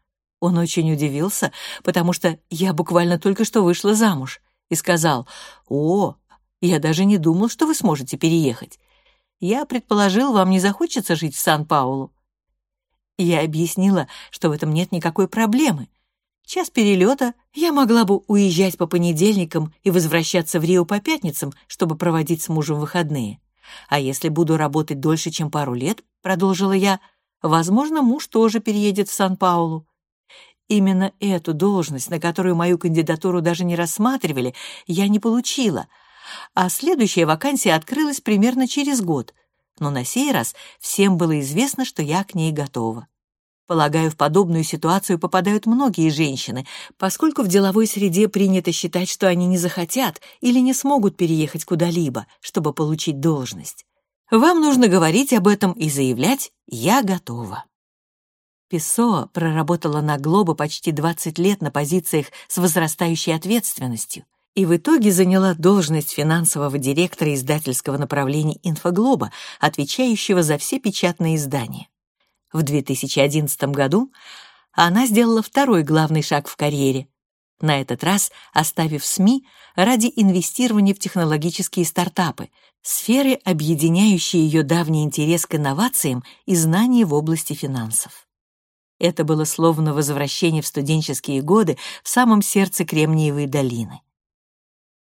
Он очень удивился, потому что я буквально только что вышла замуж, и сказал, «О, я даже не думал, что вы сможете переехать. Я предположил, вам не захочется жить в Сан-Паулу». Я объяснила, что в этом нет никакой проблемы. Час перелета я могла бы уезжать по понедельникам и возвращаться в Рио по пятницам, чтобы проводить с мужем выходные. А если буду работать дольше, чем пару лет, продолжила я, возможно, муж тоже переедет в Сан-Паулу. Именно эту должность, на которую мою кандидатуру даже не рассматривали, я не получила, а следующая вакансия открылась примерно через год, но на сей раз всем было известно, что я к ней готова. Полагаю, в подобную ситуацию попадают многие женщины, поскольку в деловой среде принято считать, что они не захотят или не смогут переехать куда-либо, чтобы получить должность. Вам нужно говорить об этом и заявлять «я готова». Песоа проработала на Глобо почти 20 лет на позициях с возрастающей ответственностью и в итоге заняла должность финансового директора издательского направления «Инфоглоба», отвечающего за все печатные издания. В 2011 году она сделала второй главный шаг в карьере, на этот раз оставив СМИ ради инвестирования в технологические стартапы, сферы, объединяющие ее давний интерес к инновациям и знания в области финансов. Это было словно возвращение в студенческие годы в самом сердце Кремниевой долины.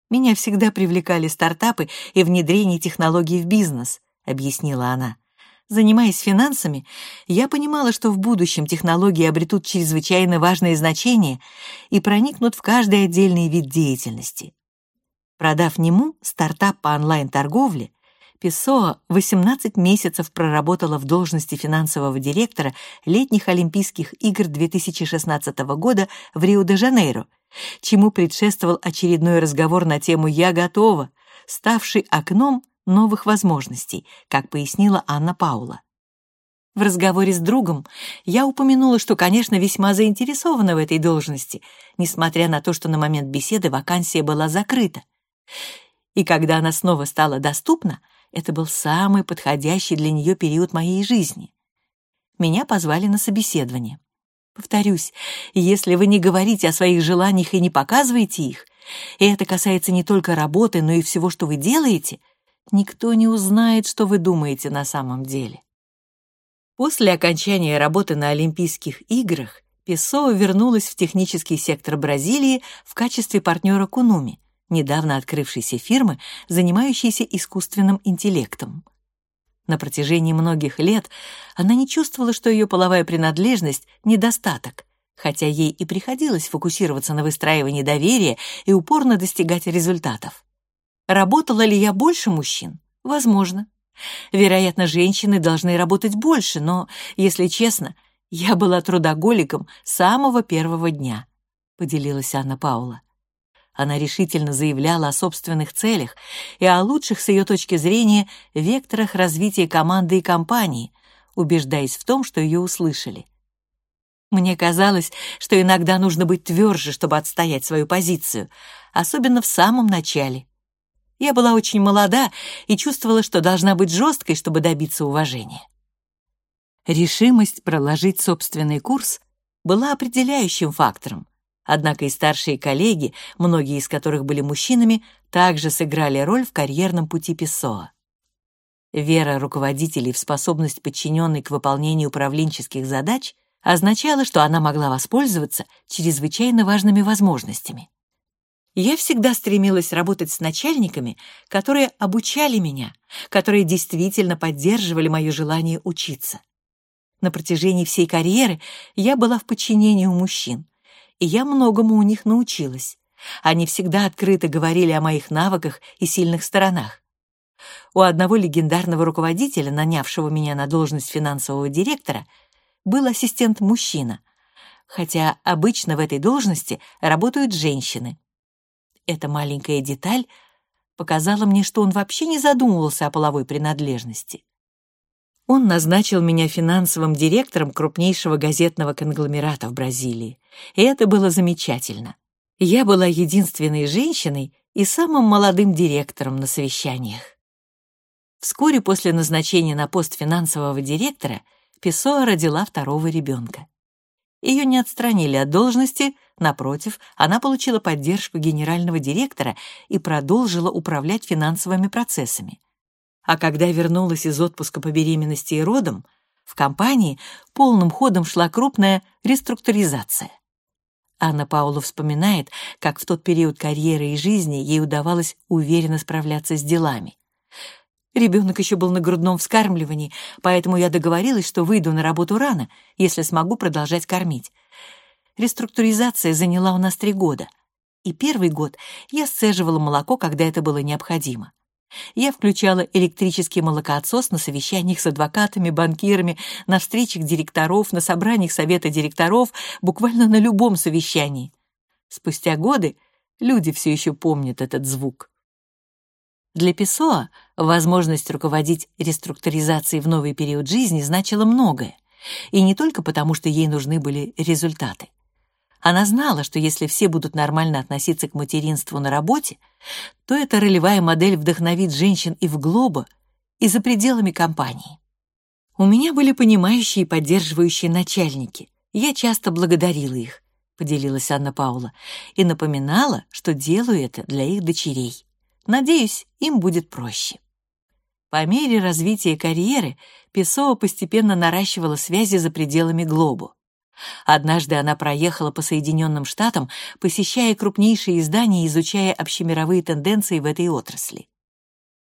«Меня всегда привлекали стартапы и внедрение технологий в бизнес», — объяснила она. Занимаясь финансами, я понимала, что в будущем технологии обретут чрезвычайно важное значение и проникнут в каждый отдельный вид деятельности. Продав нему стартап по онлайн-торговле, Песоа 18 месяцев проработала в должности финансового директора летних Олимпийских игр 2016 года в Рио-де-Жанейро, чему предшествовал очередной разговор на тему «Я готова», ставший окном новых возможностей, как пояснила Анна Паула. В разговоре с другом я упомянула, что, конечно, весьма заинтересована в этой должности, несмотря на то, что на момент беседы вакансия была закрыта. И когда она снова стала доступна, это был самый подходящий для нее период моей жизни. Меня позвали на собеседование. Повторюсь, если вы не говорите о своих желаниях и не показываете их, и это касается не только работы, но и всего, что вы делаете, никто не узнает, что вы думаете на самом деле. После окончания работы на Олимпийских играх Песоа вернулась в технический сектор Бразилии в качестве партнера Кунуми, недавно открывшейся фирмы, занимающейся искусственным интеллектом. На протяжении многих лет она не чувствовала, что ее половая принадлежность — недостаток, хотя ей и приходилось фокусироваться на выстраивании доверия и упорно достигать результатов. Работала ли я больше мужчин? Возможно. Вероятно, женщины должны работать больше, но, если честно, я была трудоголиком с самого первого дня, поделилась Анна Паула. Она решительно заявляла о собственных целях и о лучших с ее точки зрения векторах развития команды и компании, убеждаясь в том, что ее услышали. Мне казалось, что иногда нужно быть тверже, чтобы отстоять свою позицию, особенно в самом начале. Я была очень молода и чувствовала, что должна быть жесткой, чтобы добиться уважения. Решимость проложить собственный курс была определяющим фактором, однако и старшие коллеги, многие из которых были мужчинами, также сыграли роль в карьерном пути Песоа. Вера руководителей в способность подчиненной к выполнению управленческих задач означала, что она могла воспользоваться чрезвычайно важными возможностями. Я всегда стремилась работать с начальниками, которые обучали меня, которые действительно поддерживали мое желание учиться. На протяжении всей карьеры я была в подчинении у мужчин, и я многому у них научилась. Они всегда открыто говорили о моих навыках и сильных сторонах. У одного легендарного руководителя, нанявшего меня на должность финансового директора, был ассистент-мужчина, хотя обычно в этой должности работают женщины. Эта маленькая деталь показала мне, что он вообще не задумывался о половой принадлежности. Он назначил меня финансовым директором крупнейшего газетного конгломерата в Бразилии, и это было замечательно. Я была единственной женщиной и самым молодым директором на совещаниях. Вскоре после назначения на пост финансового директора Песоа родила второго ребенка. Ее не отстранили от должности, напротив, она получила поддержку генерального директора и продолжила управлять финансовыми процессами. А когда вернулась из отпуска по беременности и родам, в компании полным ходом шла крупная реструктуризация. Анна Паула вспоминает, как в тот период карьеры и жизни ей удавалось уверенно справляться с делами. Ребенок еще был на грудном вскармливании, поэтому я договорилась, что выйду на работу рано, если смогу продолжать кормить. Реструктуризация заняла у нас три года. И первый год я сцеживала молоко, когда это было необходимо. Я включала электрический молокоотсос на совещаниях с адвокатами, банкирами, на встречах директоров, на собраниях совета директоров, буквально на любом совещании. Спустя годы люди все еще помнят этот звук. Для Песоа возможность руководить реструктуризацией в новый период жизни значила многое, и не только потому, что ей нужны были результаты. Она знала, что если все будут нормально относиться к материнству на работе, то эта ролевая модель вдохновит женщин и в Глобо, и за пределами компании. У меня были понимающие и поддерживающие начальники. Я часто благодарила их, поделилась Анна Паула, и напоминала, что делаю это для их дочерей. Надеюсь, им будет проще. По мере развития карьеры Песоа постепенно наращивала связи за пределами Глобу. Однажды она проехала по Соединенным Штатам, посещая крупнейшие издания и изучая общемировые тенденции в этой отрасли.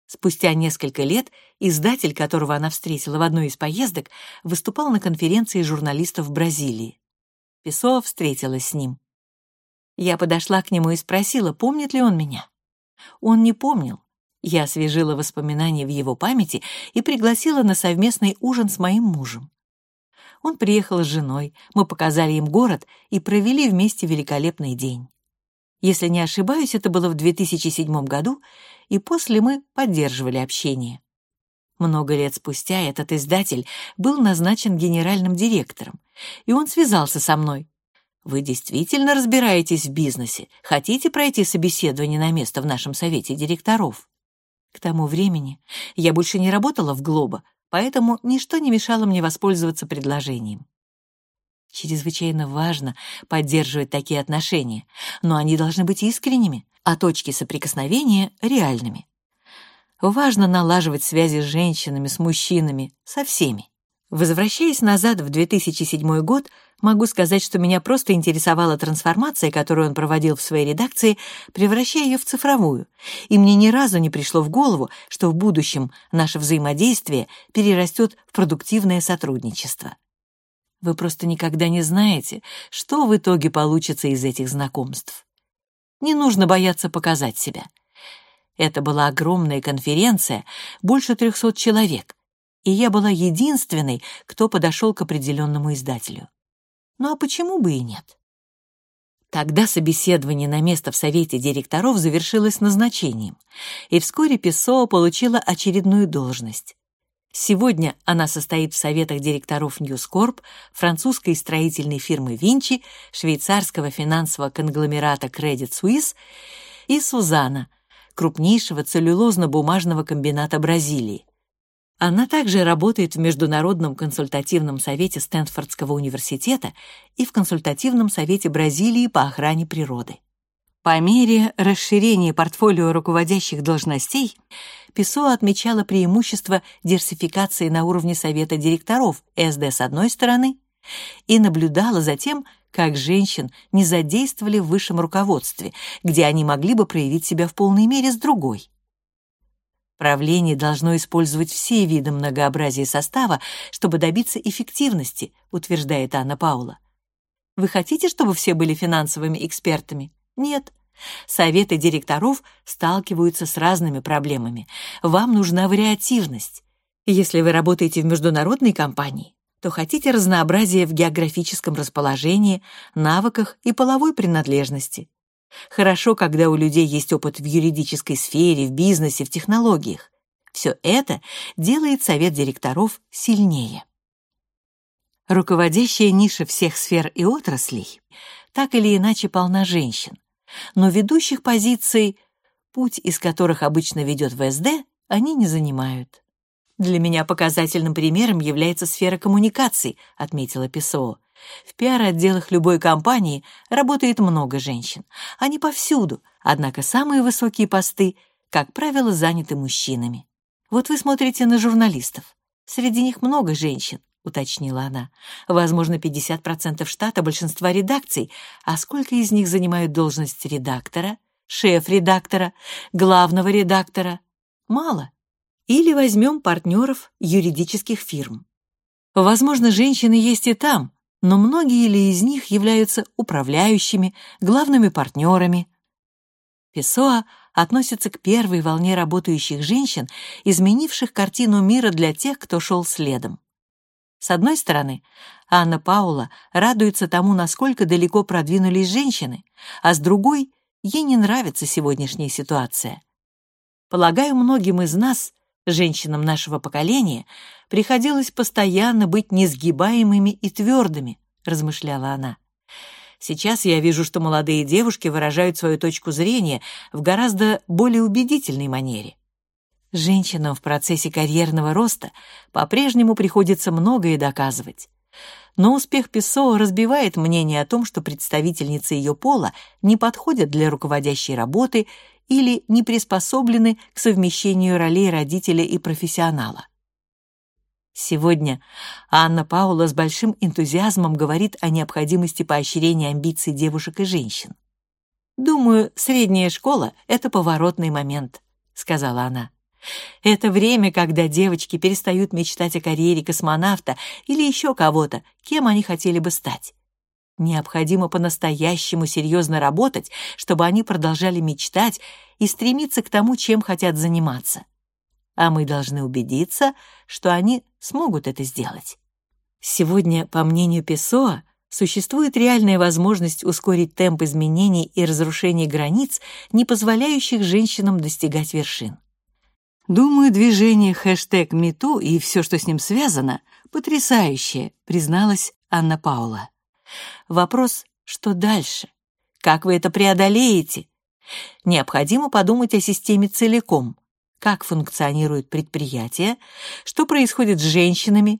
Спустя несколько лет издатель, которого она встретила в одной из поездок, выступал на конференции журналистов в Бразилии. Песоа встретилась с ним. Я подошла к нему и спросила, помнит ли он меня. Он не помнил. Я освежила воспоминания в его памяти и пригласила на совместный ужин с моим мужем. Он приехал с женой, мы показали им город и провели вместе великолепный день. Если не ошибаюсь, это было в 2007 году, и после мы поддерживали общение. Много лет спустя этот издатель был назначен генеральным директором, и он связался со мной. «Вы действительно разбираетесь в бизнесе? Хотите пройти собеседование на место в нашем совете директоров?» К тому времени я больше не работала в Глобо, поэтому ничто не мешало мне воспользоваться предложением. Чрезвычайно важно поддерживать такие отношения, но они должны быть искренними, а точки соприкосновения — реальными. Важно налаживать связи с женщинами, с мужчинами, со всеми. Возвращаясь назад в 2007 год, могу сказать, что меня просто интересовала трансформация, которую он проводил в своей редакции, превращая ее в цифровую, и мне ни разу не пришло в голову, что в будущем наше взаимодействие перерастет в продуктивное сотрудничество. Вы просто никогда не знаете, что в итоге получится из этих знакомств. Не нужно бояться показать себя. Это была огромная конференция, больше трехсот человек, и я была единственной, кто подошел к определенному издателю. Ну а почему бы и нет? Тогда собеседование на место в совете директоров завершилось назначением, и вскоре Песоа получила очередную должность. Сегодня она состоит в советах директоров Ньюскорп, французской строительной фирмы Винчи, швейцарского финансового конгломерата Credit Suisse и Сузана, крупнейшего целлюлозно-бумажного комбината Бразилии. Она также работает в Международном консультативном совете Стэнфордского университета и в Консультативном совете Бразилии по охране природы. По мере расширения портфолио руководящих должностей Песо отмечала преимущество диверсификации на уровне совета директоров СД с одной стороны и наблюдала за тем, как женщин не задействовали в высшем руководстве, где они могли бы проявить себя в полной мере с другой. Правление должно использовать все виды многообразия состава, чтобы добиться эффективности, утверждает Анна Паула. Вы хотите, чтобы все были финансовыми экспертами? Нет. Советы директоров сталкиваются с разными проблемами. Вам нужна вариативность. Если вы работаете в международной компании, то хотите разнообразия в географическом расположении, навыках и половой принадлежности. Хорошо, когда у людей есть опыт в юридической сфере, в бизнесе, в технологиях. Все это делает совет директоров сильнее. Руководящая ниша всех сфер и отраслей так или иначе полна женщин, но ведущих позиций, путь из которых обычно ведет в СД, они не занимают. «Для меня показательным примером является сфера коммуникаций», — отметила Песоо. В пиар-отделах любой компании работает много женщин. Они повсюду, однако самые высокие посты, как правило, заняты мужчинами. Вот вы смотрите на журналистов. Среди них много женщин, уточнила она. Возможно, 50% штата большинства редакций, а сколько из них занимают должность редактора, шеф-редактора, главного редактора? Мало. Или возьмем партнеров юридических фирм. Возможно, женщины есть и там, но многие ли из них являются управляющими, главными партнерами. Песоа относится к первой волне работающих женщин, изменивших картину мира для тех, кто шел следом. С одной стороны, Анна Паула радуется тому, насколько далеко продвинулись женщины, а с другой, ей не нравится сегодняшняя ситуация. Полагаю, многим из нас Женщинам нашего поколения приходилось постоянно быть несгибаемыми и твердыми, размышляла она. Сейчас я вижу, что молодые девушки выражают свою точку зрения в гораздо более убедительной манере. Женщинам в процессе карьерного роста по-прежнему приходится многое доказывать. Но успех Песо разбивает мнение о том, что представительницы ее пола не подходят для руководящей работы или не приспособлены к совмещению ролей родителя и профессионала. Сегодня Анна Паула с большим энтузиазмом говорит о необходимости поощрения амбиций девушек и женщин. «Думаю, средняя школа — это поворотный момент», — сказала она. «Это время, когда девочки перестают мечтать о карьере космонавта или еще кого-то, кем они хотели бы стать. Необходимо по-настоящему серьезно работать, чтобы они продолжали мечтать и стремиться к тому, чем хотят заниматься. А мы должны убедиться, что они смогут это сделать. Сегодня, по мнению Песоа, существует реальная возможность ускорить темп изменений и разрушения границ, не позволяющих женщинам достигать вершин. Думаю, движение хэштег #MeToo и все, что с ним связано, потрясающее, призналась Анна Паула. Вопрос, что дальше? Как вы это преодолеете? Необходимо подумать о системе целиком. Как функционирует предприятие, что происходит с женщинами,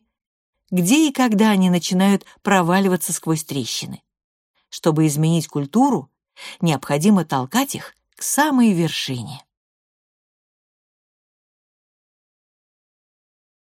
где и когда они начинают проваливаться сквозь трещины. Чтобы изменить культуру, необходимо толкать их к самой вершине.